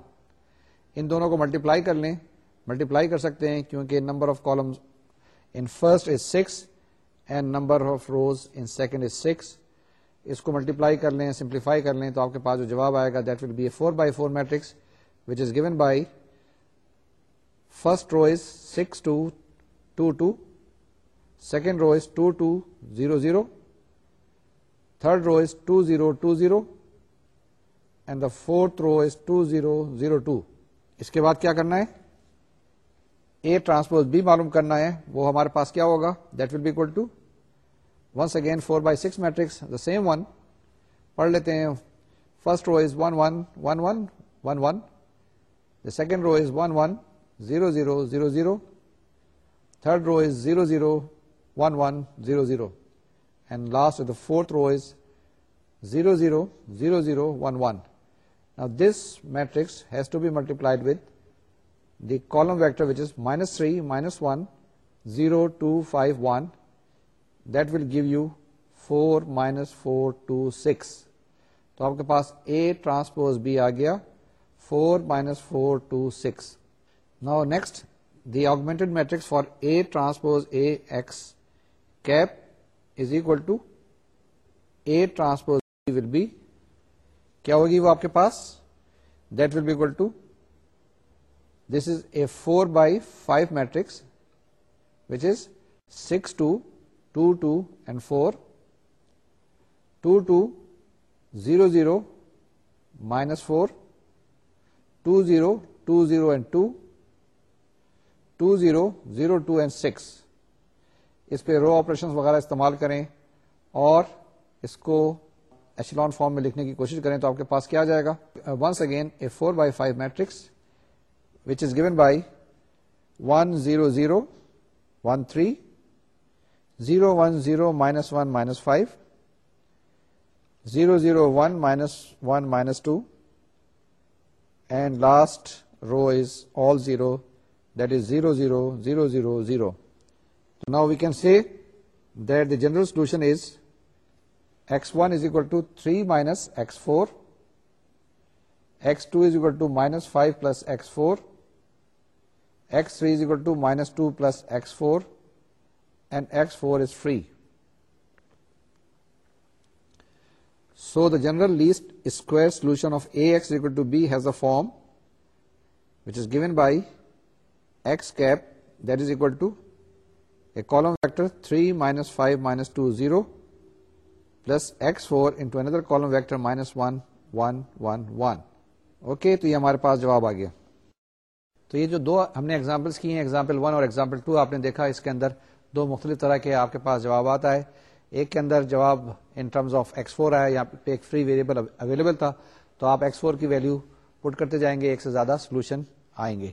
ان دونوں کو multiply کر لیں multiply کر سکتے ہیں کیونکہ number of columns in first is six and number of rows in second is six اس کو multiply کر لیں سمپلیفائی کر لیں تو آپ کے پاس جو جواب آئے گا that will be a four by four matrix which is given by first row is six two two two second row is two two zero zero third row is two zero two zero and the fourth row is two zero zero two اس کے بعد کیا کرنا ہے A transpose B معلوم کرنا ہے وہ ہمارے پاس کیا ہوگا that will be equal to once again four by six matrix the same one پڑھ لیتے ہیں first row is one one one one one one the second row is one one zero zero zero zero third row is zero zero one one zero zero and last the fourth row is zero zero zero zero one one oh this matrix has to be multiplied with the column vector which is minus three minus one zero two five one that will give you four minus four two six تو آپ کے پاس A transpose be آ گیا four minus four two six next the augment matrix for A transpose A x cap is equal to A transpose will be کیا ہوگی وہ آپ کے پاس that will be equal to this is a four by five matrix which is six two two two and four two two zero zero minus four two zero two zero and two two zero zero two and six اس پہ row operation وغیرہ استعمال کریں اور اس کو echelon form میں لکھنے کی کوشش کریں تو آپ کے پاس کیا جائے گا once again a four by five matrix which is given by one zero zero one three 0, 1, 0, minus 1, minus 5, 0, 0, 1, minus 2, and last row is all 0, that is 0, 0, 0, 0, 0. So now we can say that the general solution is x1 is equal to 3 minus x4, x2 is equal to minus 5 plus x4, x3 is equal to minus 2 plus x4, free so the general solution of A to b's a form which is given by sir three minus five minus two zero plus x four another column vector minus one 1 1 1 okay تو یہ ہمارے پاس جواب آ گیا تو یہ جو دو ہم نے ایگزامپلس کی ہیں ایگزامپل ون اور ایگزامپل ٹو آپ نے دیکھا اس کے اندر دو مختلف طرح کے آپ کے پاس جوابات آئے ایک کے اندر جواب in terms of x four آیا یہاں پہ ایک فری ویریبل اویلیبل تھا تو آپ ایکس فور کی ویلو پٹ کرتے جائیں گے ایک سے زیادہ سولوشن آئیں گے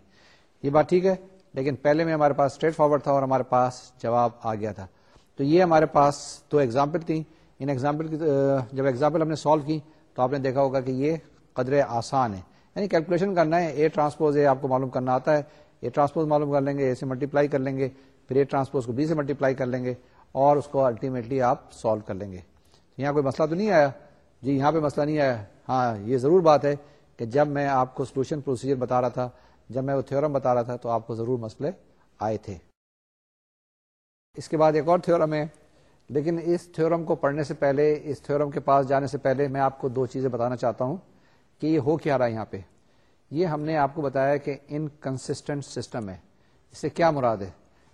یہ بات ٹھیک ہے لیکن پہلے میں ہمارے پاس اسٹریٹ فارورڈ تھا اور ہمارے پاس جواب آ گیا تھا تو یہ ہمارے پاس دو ایگزامپل تھیں ان ایگزامپل کی جب ایگزامپل ہم نے سالو کی تو آپ نے دیکھا ہوگا کہ یہ قدرے آسان ہے یعنی کیلکولیشن کرنا ہے اے ٹرانسپوز ہے آپ کو معلوم کرنا آتا ہے اے ٹرانسپوز معلوم کر لیں گے اے سے ملٹیپلائی کر لیں گے پھر ٹرانسپوز کو بی سے ملٹیپلائی کر لیں گے اور اس کو الٹیمیٹلی آپ سالو کر لیں گے یہاں کوئی مسئلہ تو نہیں آیا جی یہاں پہ مسئلہ نہیں آیا ہاں یہ ضرور بات ہے کہ جب میں آپ کو سولوشن پروسیجر بتا رہا تھا جب میں وہ تھیورم بتا رہا تھا تو آپ کو ضرور مسئلے آئے تھے اس کے بعد ایک اور تھورم ہے لیکن اس تھیورم کو پڑھنے سے پہلے اس تھیورم کے پاس جانے سے پہلے میں آپ کو دو چیزیں بتانا چاہتا ہوں کہ یہ ہو کیا ہے یہاں پہ یہ ہم نے آپ کو بتایا کہ انکنسٹنٹ سسٹم ہے اس سے کیا مراد ہے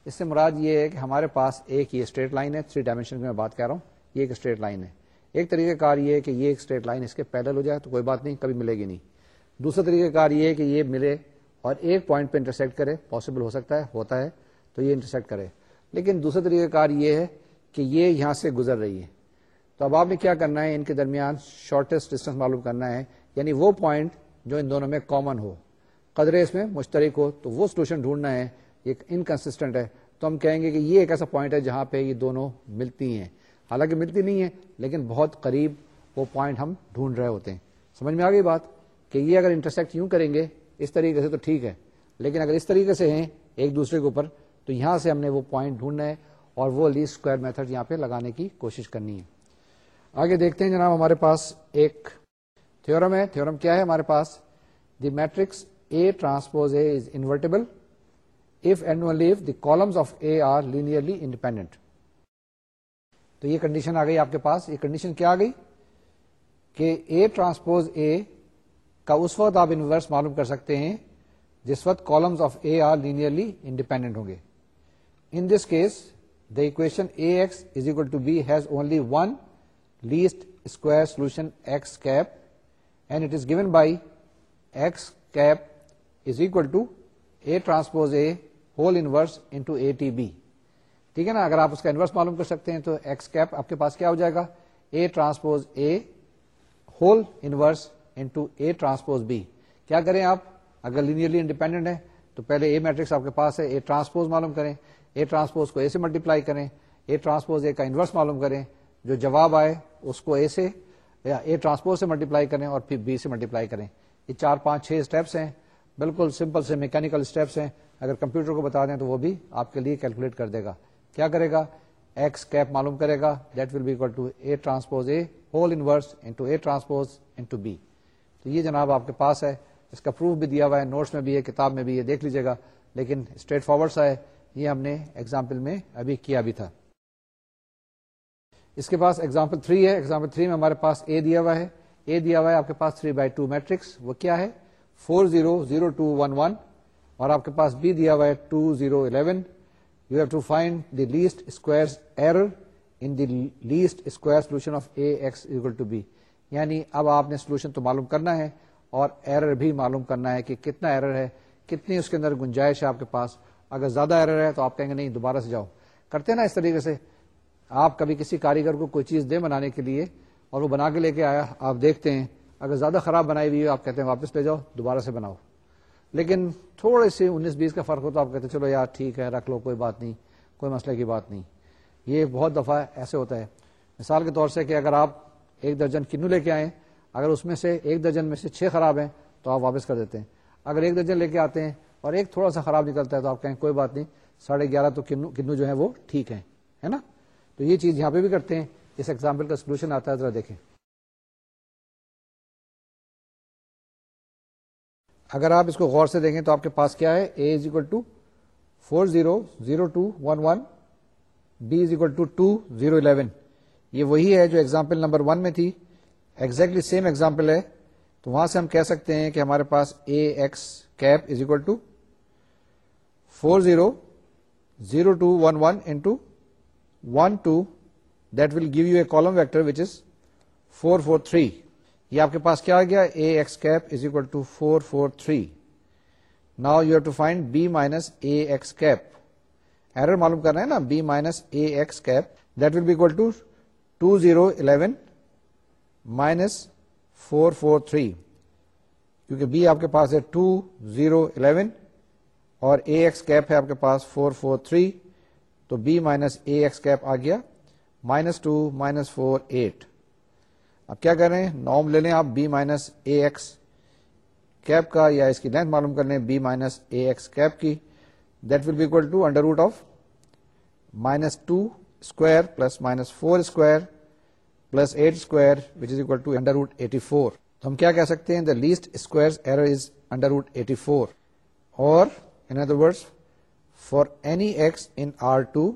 اس سے مراد یہ ہے کہ ہمارے پاس ایک یہ اسٹریٹ لائن ہے تھری ڈائمینشن کی میں بات کر رہا ہوں یہ ایک اسٹریٹ لائن ہے ایک طریقہ کار یہ ہے کہ یہ ایک اسٹریٹ لائن اس کے پیدل ہو جائے تو کوئی بات نہیں کبھی ملے گی نہیں دوسرا طریقہ کار یہ ہے کہ یہ ملے اور ایک پوائنٹ پہ انٹرسیکٹ کرے پاسبل ہو سکتا ہے ہوتا ہے تو یہ انٹرسیکٹ کرے لیکن دوسرا طریقہ کار یہ ہے کہ یہ یہاں سے گزر رہی ہے تو اب آپ نے کیا کرنا ہے ان کے درمیان شارٹیسٹ ڈسٹینس معلوم کرنا ہے یعنی وہ پوائنٹ جو ان دونوں میں کامن ہو قدرے اس میں مشترک ہو تو وہ سولوشن ڈھونڈنا ہے یہ انکنسٹنٹ ہے تو ہم کہیں گے کہ یہ ایک ایسا پوائنٹ ہے جہاں پہ یہ دونوں ملتی ہیں حالانکہ ملتی نہیں ہے لیکن بہت قریب وہ پوائنٹ ہم ڈھونڈ رہے ہوتے ہیں سمجھ میں آ گئی بات کہ یہ اگر انٹرسیکٹ یوں کریں گے اس طریقے سے تو ٹھیک ہے لیکن اگر اس طریقے سے ہیں ایک دوسرے کے اوپر تو یہاں سے ہم نے وہ پوائنٹ ڈھونڈنا ہے اور وہ اسکوائر میتھڈ یہاں پہ لگانے کی کوشش کرنی ہے آگے دیکھتے ہیں جناب ہمارے پاس ایک تھیورم ہے کیا ہے ہمارے پاس the matrix A transpose A is invertible if the columns of A are linearly independent. تو یہ کنڈیشن آ گئی آپ کے پاس یہ کنڈیشن کیا آ گئی کہ اے ٹرانسپوز اے کا اس وقت آپ انورس معلوم کر سکتے ہیں جس وقت columns of A are linearly independent ہوں گے in this case the equation A x is equal to b has only one least square solution x cap and it is given by x cap is equal to A transpose A whole inverse into A T b ٹھیک ہے نا اگر آپ اس کا inverse معلوم کر سکتے ہیں تو ایکس کیپ آپ کے پاس کیا ہو جائے گا A A A transpose transpose whole inverse into b کیا کریں آپ اگر لینئرلی انڈیپینڈنٹ ہے تو پہلے اے میٹرکس آپ کے پاس ہے اے ٹرانسپوز معلوم کریں اے ٹرانسپوز کو اے سے ملٹیپلائی کریں اے ٹرانسپوز اے کا انورس معلوم کریں جو جواب آئے اس کو اے سے اے ٹرانسپوز سے ملٹیپلائی کریں اور پھر بی سے ملٹیپلائی کریں یہ چار پانچ چھ اسٹیپس ہیں بالکل سمپل سے میکینکل اسٹیپس ہیں اگر کمپیوٹر کو بتا دیں تو وہ بھی آپ کے لیے کیلکولیٹ کر دے گا کیا کرے گا ایکس کیپ معلوم کرے گا that will to A A A transpose transpose whole inverse into into b تو یہ جناب آپ کے پاس ہے اس کا پروف بھی دیا ہوا ہے نوٹس میں بھی ہے کتاب میں بھی یہ دیکھ لیجیے گا لیکن اسٹریٹ فارورڈ سا ہے یہ ہم نے ایگزامپل میں ابھی کیا بھی تھا اس کے پاس ایگزامپل تھری ہے ایگزامپل میں ہمارے پاس اے دیا ہوا ہے اے دیا ہوا ہے آپ کے پاس تھری بائی ٹو میٹرکس وہ کیا ہے four zero zero two one one اور آپ کے پاس بی دیا ہوا ہے two zero eleven you have to find the the least least square square error in solution of A x to b یعنی اب آپ نے سولوشن تو معلوم کرنا ہے اور ایرر بھی معلوم کرنا ہے کہ کتنا ایرر ہے کتنی اس کے اندر گنجائش ہے آپ کے پاس اگر زیادہ ایرر ہے تو آپ کہیں گے نہیں دوبارہ سے جاؤ کرتے ہیں نا اس طریقے سے آپ کبھی کسی کاریگر کو کوئی چیز دیں بنانے کے لیے اور وہ بنا کے لے کے آیا آپ دیکھتے ہیں اگر زیادہ خراب بنائی ہوئی ہے آپ کہتے ہیں واپس لے جاؤ دوبارہ سے بناؤ لیکن تھوڑے سے انیس بیس کا فرق ہو تو آپ کہتے ہیں چلو یار ٹھیک ہے رکھ لو کوئی بات نہیں کوئی مسئلے کی بات نہیں یہ بہت دفعہ ایسے ہوتا ہے مثال کے طور سے کہ اگر آپ ایک درجن کنو لے کے آئیں اگر اس میں سے ایک درجن میں سے چھ خراب ہیں تو آپ واپس کر دیتے ہیں اگر ایک درجن لے کے آتے ہیں اور ایک تھوڑا سا خراب نکلتا ہے تو آپ کہیں کوئی بات نہیں ساڑھے گیارہ تو کنو کنو جو ہے وہ ٹھیک ہے ہے نا تو یہ چیز یہاں پہ بھی کرتے ہیں اس ایگزامپل کا سولوشن آتا ہے ذرا دیکھیں اگر آپ اس کو غور سے دیکھیں تو آپ کے پاس کیا ہے A is equal to four zero zero two one one b is equal to two zero eleven یہ وہی ہے جو ایگزامپل نمبر ون میں تھی ایگزیکٹلی سیم ایگزامپل ہے تو وہاں سے ہم کہہ سکتے ہیں کہ ہمارے پاس A x cap is equal to four zero zero two one one two one that will give you a column vector which is four four three یہ آپ کے پاس کیا آ گیا A x cap is equal to four four three now you have to find b minus A x cap error معلوم کرنا ہے نا b minus A x cap that will be equal to two zero eleven minus four four three کیونکہ be آپ کے پاس ہے two zero eleven اور اے ایکس کیپ ہے آپ کے پاس فور فور تھری تو b minus A x cap آ گیا minus two minus four eight اب کیا کر رہے ہیں نارم لے لیں آپ b minus A x cap کا یا اس کی لینتھ معلوم کر لیں b minus A x cap کی that will be equal to under root of minus two square plus minus four square plus eight square which is equal to under root eighty four تو ہم کیا کہہ سکتے ہیں the least square error is under root eighty four اور in other words for any x in R two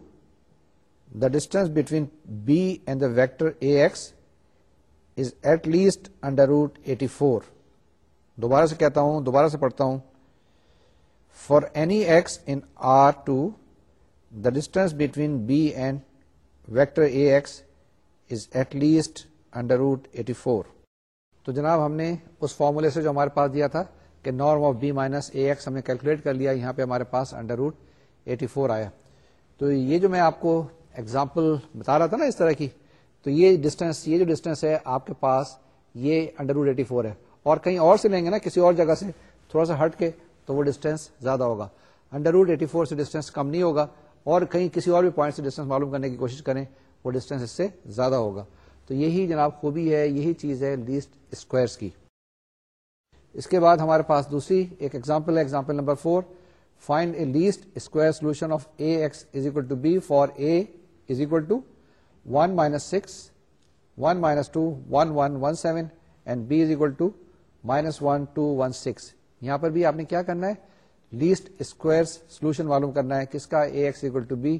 the distance between b and the vector A x is at least under root eighty four دوبارہ سے کہتا ہوں دوبارہ سے پڑھتا ہوں for any x in R two the distance between b and vector A x is at least under root eighty four تو جناب ہم نے اس فارمولے سے جو ہمارے پاس دیا تھا کہ norm of b minus A x ہم نے کیلکولیٹ کر لیا یہاں پہ ہمارے پاس انڈر روٹ ایٹی فور آیا تو یہ جو میں آپ کو ایگزامپل بتا رہا تھا نا اس طرح کی تو یہ ڈسٹینس یہ جو ڈسٹینس ہے آپ کے پاس یہ انڈر ووڈ ایٹی فور ہے اور کہیں اور سے لیں گے نا کسی اور جگہ سے تھوڑا سا ہٹ کے تو وہ ڈسٹینس زیادہ ہوگا انڈر روڈ ایٹی فور سے ڈسٹینس کم نہیں ہوگا اور کہیں کسی اور بھی پوائنٹ سے ڈسٹینس معلوم کرنے کی کوشش کریں وہ ڈسٹینس اس سے زیادہ ہوگا تو یہی جناب خوبی ہے یہی چیز ہے لیسٹ اسکوائرس کی اس کے بعد ہمارے پاس دوسری ایک ایگزامپل ہے example number four find a least square solution of A x is equal to b for A is equal to one minus six one minus two one one one seven and b is equal to minus one two one six یہاں پر بھی آپ نے کیا کرنا ہے least square solution معلوم کرنا ہے کس کا A x equal to b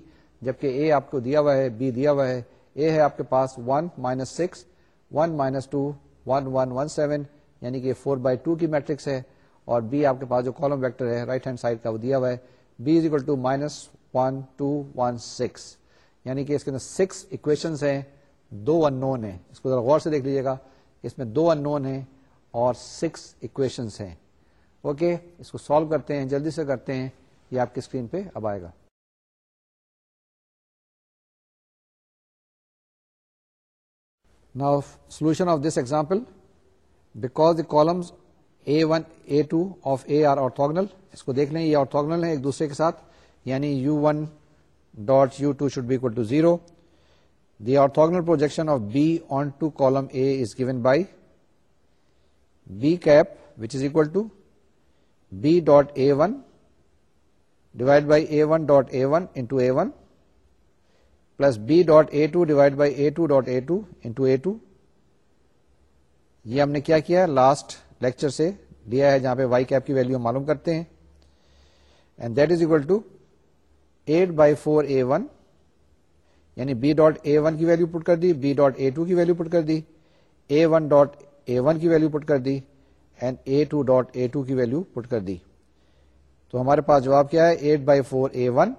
جبکہ اے آپ کو دیا ہوا ہے بی دیا ہوا ہے اے ہے آپ کے پاس one minus six one minus two one one one seven یعنی کہ فور بائی ٹو کی میٹرکس ہے اور بی آپ کے پاس جو کالم ویکٹر ہے رائٹ ہینڈ سائڈ کا وہ دیا ہوا ہے b is equal to minus one two one six یعنی کہ اس کے اندر سکس اکویشنز ہیں دو ان نون ہیں اس کو ذرا غور سے دیکھ لیجیے گا اس میں دو ان نون ہیں اور سکس اکویشنز ہیں اوکے اس کو سالو کرتے ہیں جلدی سے کرتے ہیں یہ آپ کی اسکرین پہ اب آئے گا نا solution of this example because the columns A one A two of A are اور اس کو دیکھ لیں یہ اور ہے ایک دوسرے کے ساتھ یعنی u one dot u two should be equal to zero the orthogonal projection of b on to column A given by b cap which is equal divide by A one dot A one A one plus b dot A two divide by A two dot A two and A two یہ ہم نے کیا کیا last lecture سے لیا ہے جہاں پہ وائی کیپ کی ویلو معلوم کرتے ہیں and that is equal to eight by four A one یعنی بی ڈاٹ اے ون کی ویلو پٹ کر دی بی ڈاٹ اے ٹو کی ویلو پٹ کر دی A one dot A one کی ویلو پٹ کر دی and A two dot A two کی value put کر دی تو ہمارے پاس جواب کیا ہے eight by four A one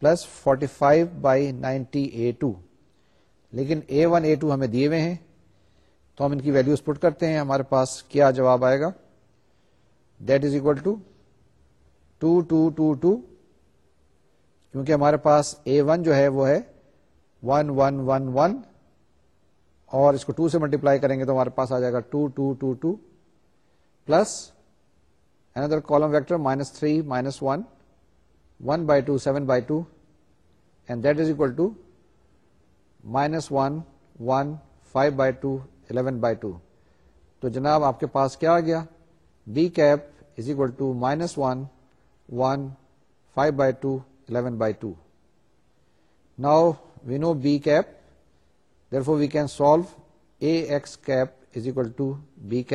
plus forty five by ninety A two لیکن اے ون اے ٹو ہمیں دیے ہوئے ہیں تو ہم ان کی ویلوز پٹ کرتے ہیں ہمارے پاس کیا جواب آئے گا that is equal to two two two two کیونکہ ہمارے پاس اے ون جو ہے وہ ہے ون ون ون ون اور اس کو ٹو سے ملٹیپلائی کریں گے تو ہمارے پاس آ جائے گا two two two two plus another column vector minus three minus one one by two seven by two and that is equal to minus one one five by two eleven by two تو جناب آپ کے پاس کیا آ گیا d cap is equal to minus one one five by two now b cap therefore we can solve A x cap is equal to beep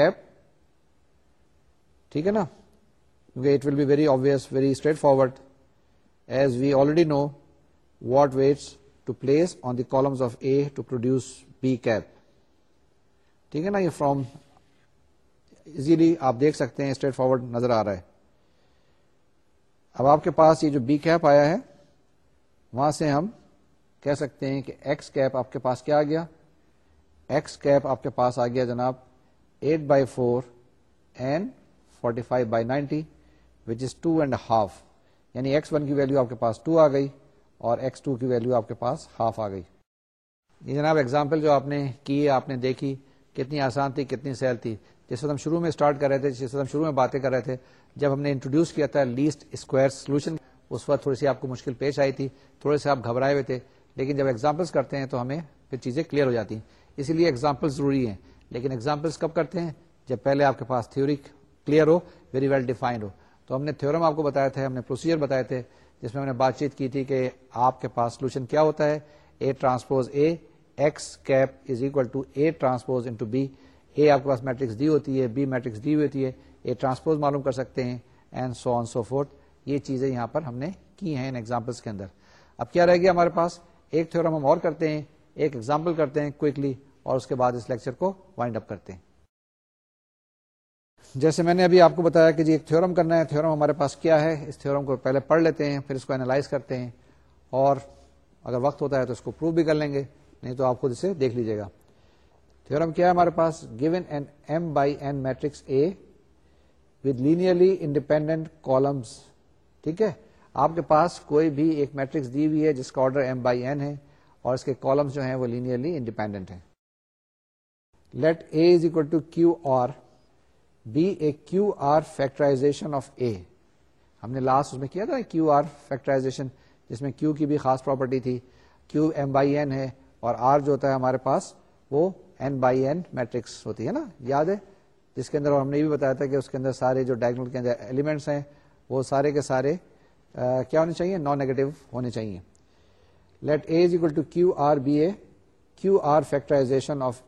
ٹھیک ہے نا it will be very obvious very straightforward as we already know what weights to place on the columns of A to produce b cap ٹھیک ہے نا یہ from easily آپ دیکھ سکتے ہیں اسٹریٹ فارورڈ نظر آ رہا ہے اب آپ کے پاس یہ جو بی کیپ آیا ہے وہاں سے ہم کہہ سکتے ہیں کہ ایکس کیپ آپ کے پاس کیا آ گیا ایکس کیپ آپ کے پاس آ گیا جناب eight by four and forty five by ninety which is two and half یعنی ایکس ون کی ویلو آپ کے پاس ٹو آ گئی اور ایکس ٹو کی ویلو آپ کے پاس ہاف آ گئی یہ جناب ایگزامپل جو آپ نے کی آپ نے دیکھی کتنی آسان تھی کتنی سیل تھی جس وقت ہم شروع میں اسٹارٹ کر رہے تھے جس وقت ہم شروع میں باتیں کر رہے تھے جب ہم نے انٹروڈیوس کیا تھا لیسٹ اسکوائر سولوشن اس وقت تھوڑی سی آپ کو مشکل پیش آئی تھی تھوڑے سے آپ گھبرائے ہوئے تھے لیکن جب ایگزامپلس کرتے ہیں تو ہمیں پھر چیزیں کلیئر ہو جاتی ہیں اسی لیے ایگزامپل ضروری ہیں لیکن ایگزامپلس کب کرتے ہیں جب پہلے آپ کے پاس تھیوری کلیئر ہو ویری ویل ڈیفائنڈ ہو تو ہم نے تھیورم آپ کو بتایا تھا ہم نے پروسیجر بتایا تھے جس میں ہم نے بات چیت کی تھی کہ آپ کے پاس سولوشن کیا ہوتا ہے A A A transpose transpose x cap is equal to b A آپ کے پاس میٹرکس دی ہوتی ہے بی میٹرکس ہوئی ہوتی ہے ٹرانسپوز معلوم کر سکتے ہیں اینڈ سو سو آن یہ چیزیں یہاں پر ہم نے کی ہیں ان ایگزامپلس کے اندر اب کیا رہ گیا ہمارے پاس ایک تھورم ہم اور کرتے ہیں ایک ایگزامپل کرتے ہیں اور اس کے بعد اس لیکچر کو وائنڈ اپ کرتے ہیں جیسے میں نے ابھی آپ کو بتایا کہ جی ایک تھورم کرنا ہے تھورم ہمارے پاس کیا ہے اس تھورم کو پہلے پڑھ لیتے ہیں پھر اس کو اینالائز کرتے ہیں اور اگر وقت ہوتا ہے تو اس کو پروو بھی کر لیں گے نہیں تو آپ خود اسے دیکھ لیجیے گا تھورم کیا ہے ہمارے پاس given an m by n matrix A linearly independent columns ٹھیک ہے آپ کے پاس کوئی بھی ایک میٹرکس دی ہوئی ہے جس کا آرڈر ایم بائی این ہے اور اس کے کالمس جو ہیں وہ لینئرلی انڈیپینڈنٹ ہیں let A is equal to Q R be a Q R factorization of A ہم نے لاسٹ اس میں کیا تھا کیو آر فیکٹرائزیشن جس میں کیو کی بھی خاص پراپرٹی تھی کیو ایم بائی این ہے اور آر جو ہوتا ہے ہمارے پاس وہ این بائی این میٹرکس ہوتی ہے نا یاد ہے جس کے اندر ہم نے بھی بتایا تھا کہ اس کے اندر سارے جو ڈائگنل کے اندر ایلیمنٹس ہیں وہ سارے کے سارے کیا ہونے چاہیے نان نیگیٹو ہونے چاہیے let A A A is equal to Q Q R R be factorization of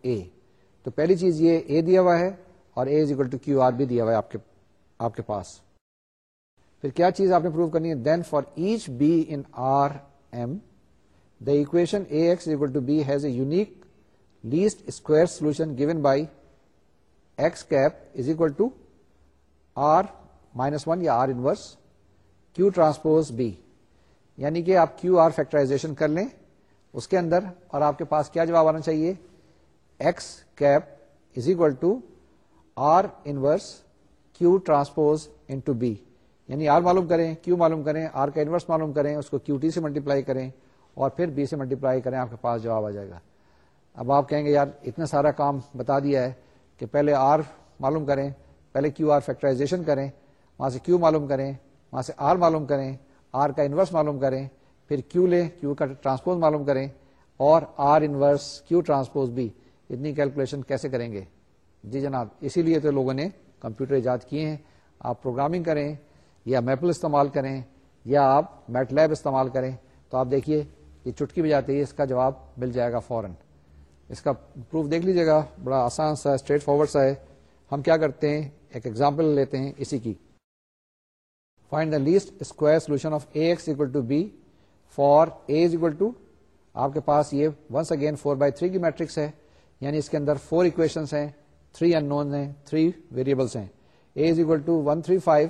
تو پہلی چیز یہ اے دیا ہوا ہے اور A is equal to Q R be آپ کے پاس پھر کیا چیز آپ نے پروو کرنی ہے then for each b in R m the equation A x equal to b has a unique least square solution given by x cap is equal to R minus one یا R inverse Q transpose b یعنی کہ آپ Q R factorization کر لیں اس کے اندر اور آپ کے پاس کیا جواب آنا چاہیے x cap is equal to R inverse Q transpose ان معلوم کریں کیو معلوم کریں آر کا انورس معلوم کریں اس کو کیو ٹی سے ملٹیپلائی کریں اور پھر بی سے ملٹیپلائی کریں آپ کے پاس جواب آ جائے گا اب آپ کہیں گے یار اتنا سارا کام بتا دیا ہے کہ پہلے آر معلوم کریں پہلے کیو آر فیکٹرائزیشن کریں وہاں سے کیو معلوم کریں وہاں سے آر معلوم کریں آر کا انورس معلوم کریں پھر کیو لیں کیو کا ٹرانسپوز معلوم کریں اور آر انورس کیو ٹرانسپوز بھی اتنی کیلکولیشن کیسے کریں گے جی جناب اسی لیے تو لوگوں نے کمپیوٹر ایجاد کیے ہیں آپ پروگرامنگ کریں یا میپل استعمال کریں یا آپ میٹ لیب استعمال کریں تو آپ دیکھیے یہ چٹکی بھی جاتی ہے اس کا جواب مل جائے گا فوراً اس کا پروف دیکھ لیجیے گا بڑا آسان سا اسٹریٹ فارورڈ سا ہے ہم کیا کرتے ہیں ایک ایگزامپل لیتے ہیں اسی کی find the least square solution of A x equal to b for A is equal to آپ کے پاس یہ once again four by three کی میٹرکس ہے یعنی اس کے اندر فور اکویشن ہیں تھری ان نون ہیں تھری ویریبلس ہیں A is equal to one three five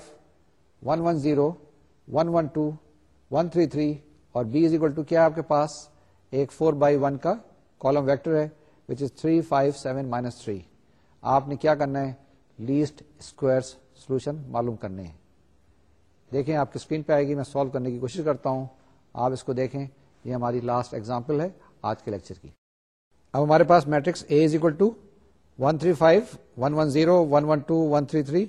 one one zero one one two one three three اور بی از اکول ٹو کیا آپ کے پاس ایک فور بائی ون کا کالم ویکٹر ہے which is three five seven minus three آپ نے کیا کرنا ہے لیسٹ اسکوائر سولوشن معلوم کرنے ہیں دیکھیں آپ کی اسکرین پہ آئے گی میں سالو کرنے کی کوشش کرتا ہوں آپ اس کو دیکھیں یہ ہماری لاسٹ ایگزامپل ہے آج کے لیکچر کی اب ہمارے پاس matrix A is equal to one three five one one zero one one two one three three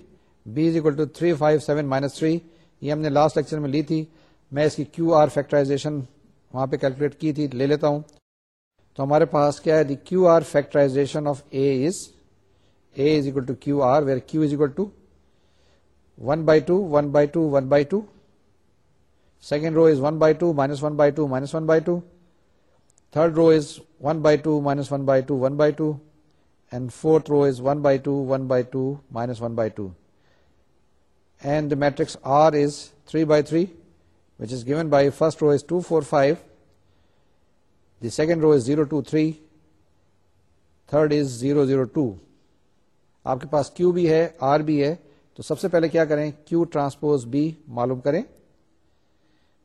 b is equal to three five seven minus three یہ ہم نے لاسٹ لیکچر میں لی تھی میں اس کی کیو آر فیکٹرائزیشن وہاں پہ کیلکولیٹ کی تھی لے لیتا ہوں تو ہمارے پاس کیا ہے the Q R factorization of A is is A equal to Q R where Q is equal to one by two one by two one by two second row is one by two minus one by two minus one by two third row is one by two minus one by two one by two and fourth row is one by two one by two minus one by two and matrix R is three by three which is given by first row is two four five second row is zero two three third is zero zero two آپ کے پاس Q بھی ہے are بھی ہے تو سب سے پہلے کیا کریں کیو ٹرانسپوز بی معلوم کریں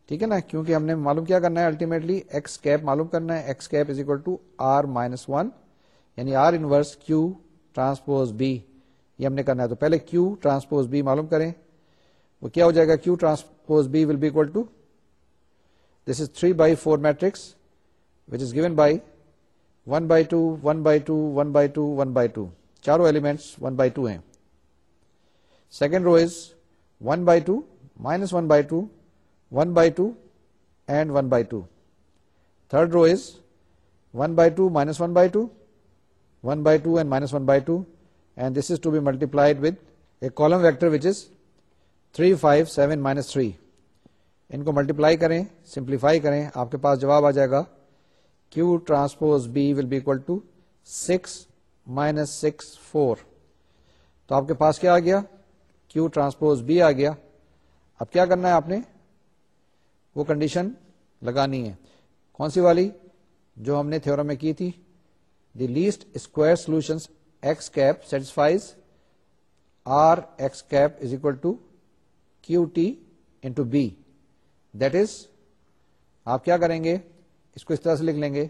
ٹھیک ہے نا کیونکہ ہم نے معلوم کیا کرنا ہے الٹیمیٹلی ایکس کیپ معلوم کرنا ہے x cap is equal to R minus one یعنی R inverse Q transpose b یہ ہم نے کرنا ہے تو پہلے کیو ٹرانسپوز بی معلوم کریں وہ کیا ہو جائے گا Q transpose b will be equal to this is three by four matrix which is given by one by two one by two one by two one by two چاروں elements one by two ہیں second row is one by two minus one by two one by two and one by two third row is one by two minus one by two one by two and minus one by two and this is to be multiplied with a column vector which is three five seven minus three ان کو multiply کریں simplify کریں آپ کے پاس جواب آ جائے گا Q transpose b will be equal to six minus six four تو آپ کے پاس کیا آ گیا کیو ٹرانسپوز بی آ گیا اب کیا کرنا ہے آپ نے وہ کنڈیشن لگانی ہے کون سی والی جو ہم نے تھیورم میں کی تھی the least square solutions X cap satisfies R X cap is equal to Q T into B that is آپ کیا کریں گے اس کو اس طرح سے لکھ لیں گے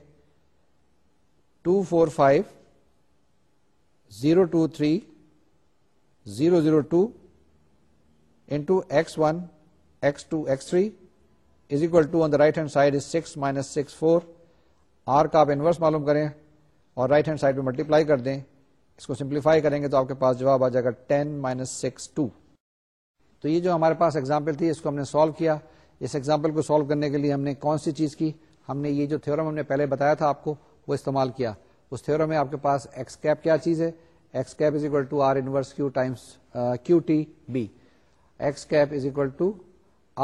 two four five zero two three zero zero two into x one x two x three is equal to the right hand side six minus six four R کا آپ انورس معلوم کریں اور رائٹ ہینڈ سائڈ پہ multiply کر دیں اس کو simplify کریں گے تو آپ کے پاس جواب آ جائے گا ٹین مائنس سکس ٹو تو یہ جو ہمارے پاس ایگزامپل تھی اس کو ہم نے سالو کیا اس ایگزامپل کو سالو کرنے کے لیے ہم نے کون سی چیز کی ہم نے یہ جو تھیورم ہم نے پہلے بتایا تھا آپ کو وہ استعمال کیا اس تھیورم میں آپ کے پاس ایکس کیپ کیا چیز ہے X cap is equal to R inverse Q times Q T B X cap is equal to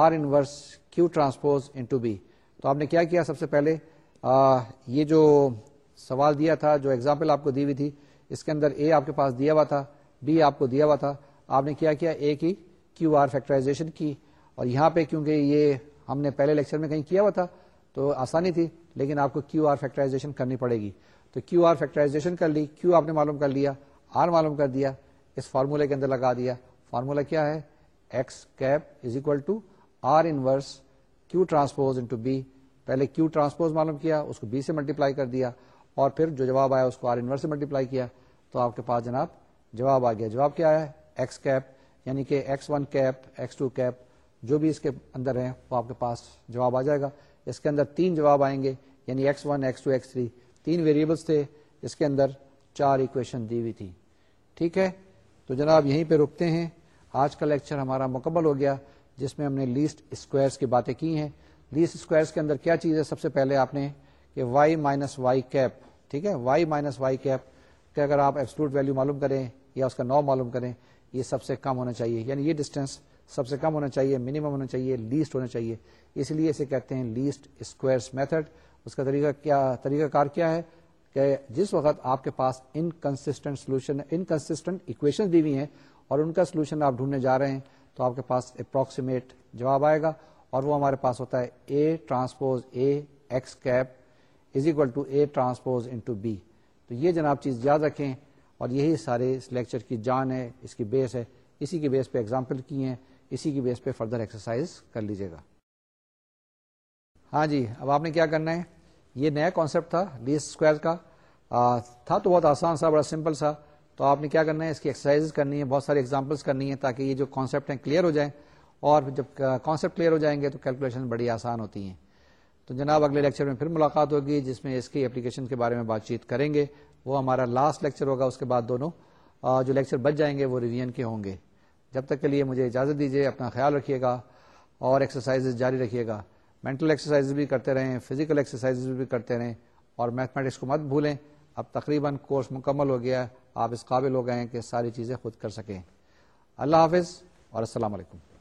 R inverse Q transpose into B تو آپ نے کیا کیا سب سے پہلے یہ جو سوال دیا تھا جو ایگزامپل آپ کو دی ہوئی تھی اس کے اندر اے آپ کے پاس دیا ہوا تھا بی آپ کو دیا ہوا تھا آپ نے کیا کیا اے کی کیو آر فیکٹرائزیشن کی اور یہاں پہ کیونکہ یہ ہم نے پہلے لیکچر میں کہیں کیا ہوا تھا تو آسانی تھی لیکن آپ کو کیو آر فیکٹرائزیشن کرنی پڑے گی تو کیو آر فیکٹرائزیشن کر لی کیو آپ نے معلوم کر لیا آر معلوم کر دیا اس فارمولہ کے اندر لگا دیا فارمولا کیا ہے x cap is equal to R Q transpose b پہلے کیو ٹرانسپوز معلوم کیا اس کو بی سے ملٹیپلائی کر دیا اور پھر جو جواب آیا اس کو آر انورس سے ملٹیپلائی کیا تو آپ کے پاس جناب جواب آ گیا جواب کیا ہے ایکس کیپ یعنی کہ X one cap X two cap جو بھی اس کے اندر ہیں وہ آپ کے پاس جواب آ جائے گا اس کے اندر تین جواب آئیں گے یعنی x x x one two three تین ویریبلس تھے کے اندر چار اکویشن دی ہوئی تھی ٹھیک ہے تو جناب یہیں پہ رکتے ہیں آج کا لیکچر ہمارا مکمل ہو گیا جس میں ہم نے لیسٹ اسکوائرس کی باتیں کی ہیں لیسٹ اسکوائرس کے اندر کیا چیز ہے سب سے پہلے آپ نے کہ وائی مائنس وائی کیپ ٹھیک ہے وائی مائنس وائی کیپ کہ اگر آپ آپسلوٹ ویلو معلوم کریں یا اس کا نو معلوم کریں یہ سب سے کم ہونا چاہیے یعنی یہ ڈسٹینس سب سے کم ہونا چاہیے منیمم ہونا چاہیے لیسٹ ہونا چاہیے اس لیے اسے کہتے ہیں لیسٹ اسکوائرس میتھڈ اس کا طریقہ کیا طریقہ کار کیا ہے کہ جس وقت آپ کے پاس انکنسٹنٹ سولوشن انکنسٹنٹ اکویشن دی ہوئی ہیں اور ان کا سولوشن آپ ڈھونڈنے جا رہے ہیں تو آپ کے پاس اپروکسیمیٹ جواب آئے گا اور وہ ہمارے پاس ہوتا ہے A transpose A x cap is equal to A transpose into b تو یہ جناب چیز یاد رکھیں اور یہی سارے اس لیکچر کی جان ہے اس کی بیس ہے اسی کے بیس پہ اگزامپل کی ہیں اسی کی بیس پہ فردر ایکسرسائز کر لیجیے گا ہاں جی اب آپ نے کیا کرنا ہے یہ نیا کانسیپٹ تھا لیس اسکوائر کا تھا تو بہت آسان سا بڑا سمپل سا تو آپ نے کیا کرنا ہے اس کی ایکسرسائز کرنی ہے بہت ساری ایگزامپلس کرنی ہے تاکہ یہ جو کانسیپٹ ہیں کلیئر ہو جائیں اور جب کانسیپٹ کلیئر ہو جائیں گے تو کیلکولیشن بڑی آسان ہوتی ہیں تو جناب اگلے لیکچر میں پھر ملاقات ہوگی جس میں اس کی اپلیکیشن کے بارے میں بات چیت کریں گے وہ ہمارا لاسٹ لیکچر ہوگا اس کے بعد دونوں جو لیکچر بچ جائیں گے وہ ریویژن کے ہوں گے جب تک کے لیے مجھے اجازت دیجیے اپنا خیال رکھیے گا اور ایکسرسائز جاری رکھیے گا مینٹل ایکسرسائز بھی کرتے رہیں فزیکل ایکسرسائز بھی کرتے رہیں اور میتھمیٹکس کو مت بھولیں اب تقریباً کورس مکمل ہو گیا آپ اس قابل ہو گئے ہیں کہ ساری چیزیں خود کر سکیں اللہ حافظ اور السلام علیکم